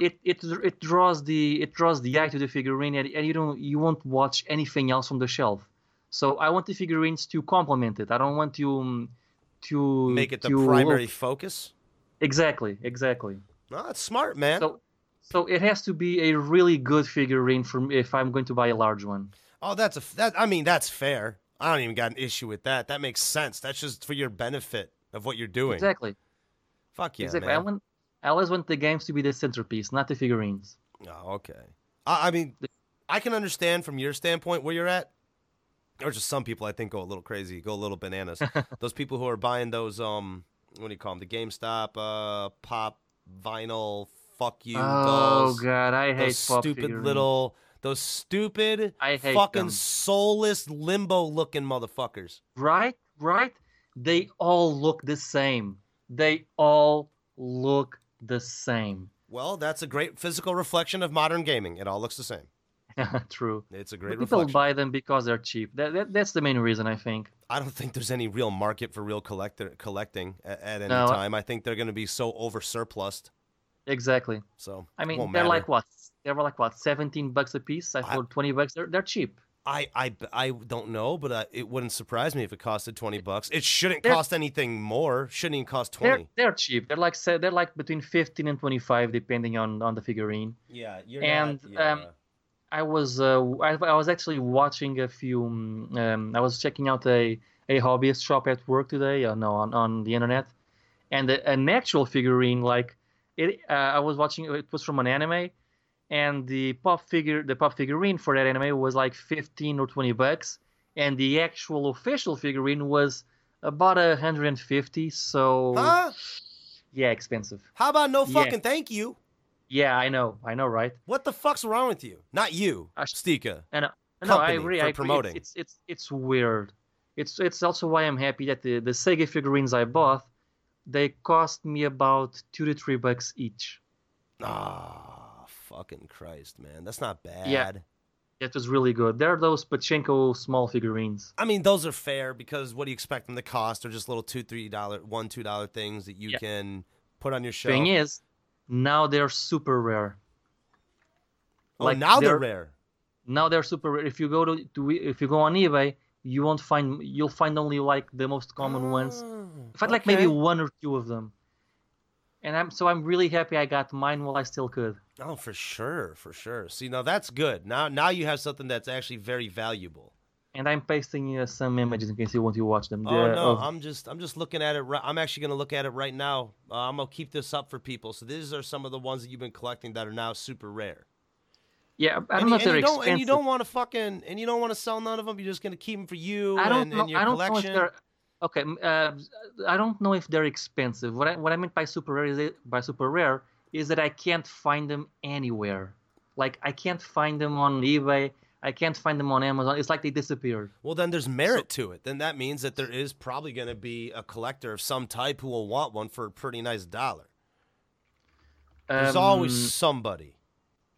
it it it draws the it draws the eye to the figurine, and, and you don't you won't watch anything else on the shelf. So I want the figurines to complement it. I don't want to um, to Make it the to primary look- focus. Exactly, exactly. No, that's smart, man. So so it has to be a really good figurine for me if I'm going to buy a large one. oh, that's a that. I mean, that's fair. I don't even got an issue with that. That makes sense. That's just for your benefit of what you're doing. Exactly. Fuck yeah, exactly. I man. want I always want the games to be the centerpiece, not the figurines. Oh, okay. I, I mean, I can understand from your standpoint where you're at. Or just some people I think go a little crazy, go a little bananas. those people who are buying those um, what do you call them? The GameStop uh pop vinyl fuck you oh dolls. god, I hate those stupid figurines. little, those stupid I hate fucking them. soulless limbo looking motherfuckers. Right, right. They all look the same. They all look the same. Well, that's a great physical reflection of modern gaming. It all looks the same. True. It's a great But people reflection. buy them because they're cheap. That, that that's the main reason I think. I don't think there's any real market for real collector collecting at, at any No, time. I think they're going to be so over surplused. Exactly. So I mean, they're matter. like what? They were like what? Seventeen bucks a piece. I thought twenty bucks. They're they're cheap. I, I, I don't know, but uh, it wouldn't surprise me if it costed twenty bucks. It shouldn't They're- cost anything more. Shouldn't even cost They're twenty. they're cheap. They're like se- they're like between fifteen and twenty five, depending on on the figurine. Yeah, you're And, um, I was uh, I, I was actually watching a few. um, Um, I was checking out a, a hobbyist shop at work today. Uh, no, on, on the internet, and a, an actual figurine like it. Uh, I was watching. It was from an anime, and the pop figure, the pop figurine for that anime was like fifteen or twenty bucks, and the actual official figurine was about a hundred and fifty. So huh? yeah, expensive. How about no Yeah. fucking thank you? Yeah, I know, I know, right? What the fuck's wrong with you? Not you, sh- Stika. No, no, company I agree. I promoting. It's, it's it's it's weird. It's it's also why I'm happy that the the Sega figurines I bought, they cost me about two to three bucks each. Ah, fucking Christ, man. That's not bad. Yeah. It was really good. There are those Pachinko small figurines. I mean, those are fair because what do you expect them to cost? They're just little two, three dollar, one, two dollar things that you Yeah. can put on your shelf. Thing is, now they're super rare. oh, like, now they're, they're- rare. Now they're super rare. If you go to, to if you go on eBay, you won't find you'll find only like the most common ones. Ah, oh, Find like maybe one or two of them. And I'm so I'm really happy I got mine while I still could. Oh, for sure, for sure. See, now that's good. Now, now you have something that's actually very valuable. And I'm pasting uh, some images in case you want to watch them. Oh They're no, of- I'm just, I'm just looking at it. Right, I'm actually gonna look at it right now. Uh, I'm gonna keep this up for people. So these are some of the ones that you've been collecting that are now super rare. yeah, I and don't know you, if they're and expensive. and you don't want to fucking, and you don't want to sell none of them. You're just gonna keep them for you I don't and, know. and your I don't know if they're okay. Uh, I don't know if they're expensive. What I what I meant by super rare is it, by super rare is that I can't find them anywhere. Like I can't find them on eBay. I can't find them on Amazon. It's like they disappeared. Well, then there's merit to it. Then that means that there is probably going to be a collector of some type who will want one for a pretty nice dollar. There's Um, always somebody.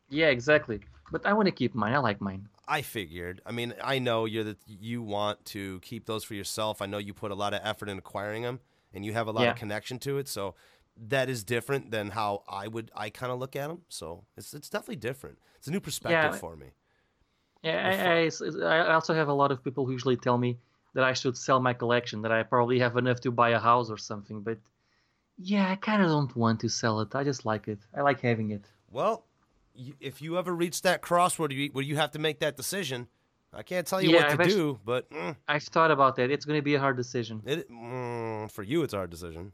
yeah, exactly. But I want to keep mine. I like mine. I figured. I mean, I know you're that you want to keep those for yourself. I know you put a lot of effort in acquiring them, and you have a lot Yeah. of connection to it. So that is different than how I would I kind of look at them. So it's it's definitely different. It's a new perspective Yeah. for me. Yeah, I, I, I also have a lot of people who usually tell me that I should sell my collection, that I probably have enough to buy a house or something. But yeah, I kind of don't want to sell it. I just like it. I like having it. Well, you, if you ever reach that crossroad where you, where you have to make that decision, I can't tell you Yeah, what to I've do, but mm, I've thought about that. It's going to be a hard decision. it mm, for you it's a hard decision.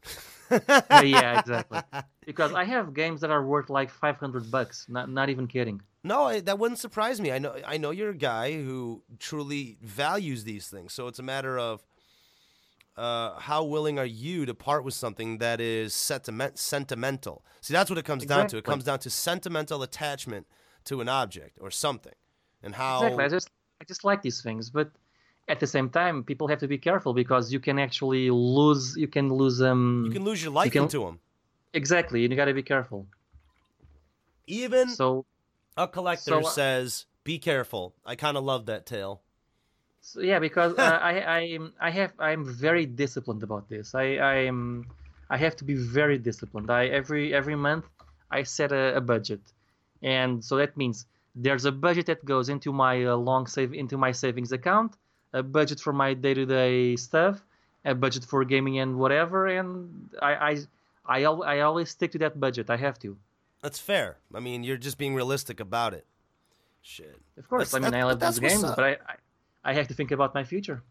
Yeah, exactly. Because I have games that are worth like 500 bucks. Not, not even kidding. No, I, that wouldn't surprise me. I know I know you're a guy who truly values these things. So it's a matter of uh, how willing are you to part with something that is sentiment sentimental. See, that's what it comes down to. It comes down to sentimental attachment to an object or something, and how Exactly. I just I just like these things, but at the same time, people have to be careful because you can actually lose. You can lose um. you can lose your life can- into them. Exactly. You got to be careful. Even So a collector so, uh, says, "Be careful." I kind of love that tale. So yeah, because uh, I I I have I'm very disciplined about this. I I am I have to be very disciplined. I every every month I set a, a budget, and so that means there's a budget that goes into my uh, long save into my savings account, a budget for my day-to-day stuff, a budget for gaming and whatever, and I I I, al- I always stick to that budget. I have to. That's fair. I mean, you're just being realistic about it. Shit. Of course, That's- I mean I love those games, but I, I I have to think about my future.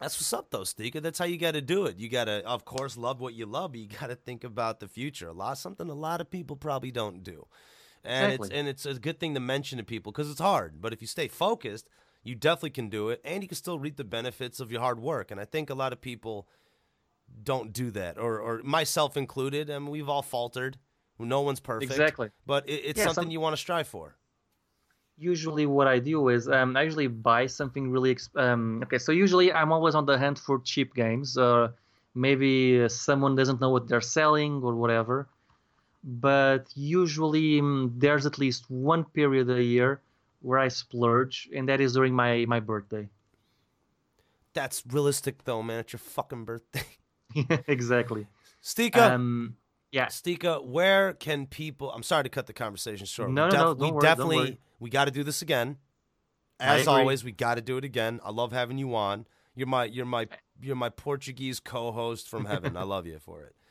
That's what's up, though, Stika. That's how you got to do it. You got to, of course, love what you love, but you got to think about the future. A lot, something a lot of people probably don't do, and it's and it's a good thing to mention to people because it's hard. But if you stay focused, you definitely can do it, and you can still reap the benefits of your hard work. And I think a lot of people don't do that, or or myself included. I mean, we've all faltered. No one's perfect, Exactly. But it, it's Yeah, something some- you want to strive for. usually what I do is um, I usually buy something really exp- um, okay. So usually I'm always on the hunt for cheap games. Uh, maybe someone doesn't know what they're selling or whatever. But usually mm, there's at least one period a year where I splurge, and that is during my my birthday. That's realistic, though, man. It's your fucking birthday. exactly. Stika, Um, yeah. Stika, where can people? I'm sorry to cut the conversation short. No, we no, no, we don't worry, don't definitely worry. we got to do this again. As always, we got to do it again. I love having you on. You're my you're my you're my Portuguese co-host from heaven. I love you for it.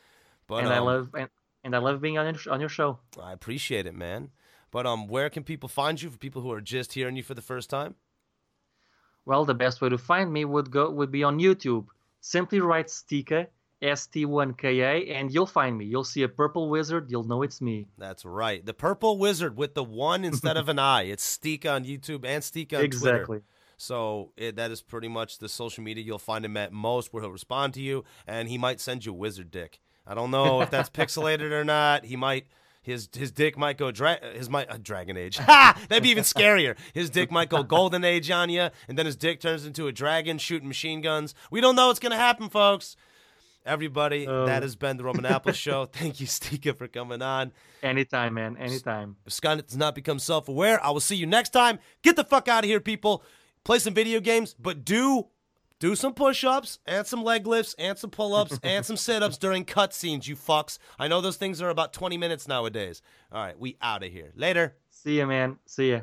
But and I um, love and, and I love being on your, on your show. I appreciate it, man. But um, where can people find you for people who are just hearing you for the first time? Well, the best way to find me would go would be on YouTube. Simply write Stika, S-T-1-K-A, and you'll find me. You'll see a purple wizard. You'll know it's me. That's right. The purple wizard with the one instead of an I. It's Stika on YouTube and Stika on Twitter. exactly. So it, that is pretty much the social media you'll find him at most, where he'll respond to you, and he might send you wizard dick. I don't know if that's pixelated or not. He might his his dick might go dra- his might uh, Dragon Age. Ha! That'd be even scarier. His dick might go Golden Age on you, and then his dick turns into a dragon shooting machine guns. We don't know what's gonna happen, folks. Everybody, Oh. that has been the Roman Apple Show. Thank you, Stika, for coming on. Anytime, man. Anytime. If Skynet does not become self aware, I will see you next time. Get the fuck out of here, people. Play some video games, but do do some push ups and some leg lifts and some pull ups and some sit ups during cutscenes, you fucks. I know those things are about 20 minutes nowadays. All right, we out of here. Later. See ya, man. See ya.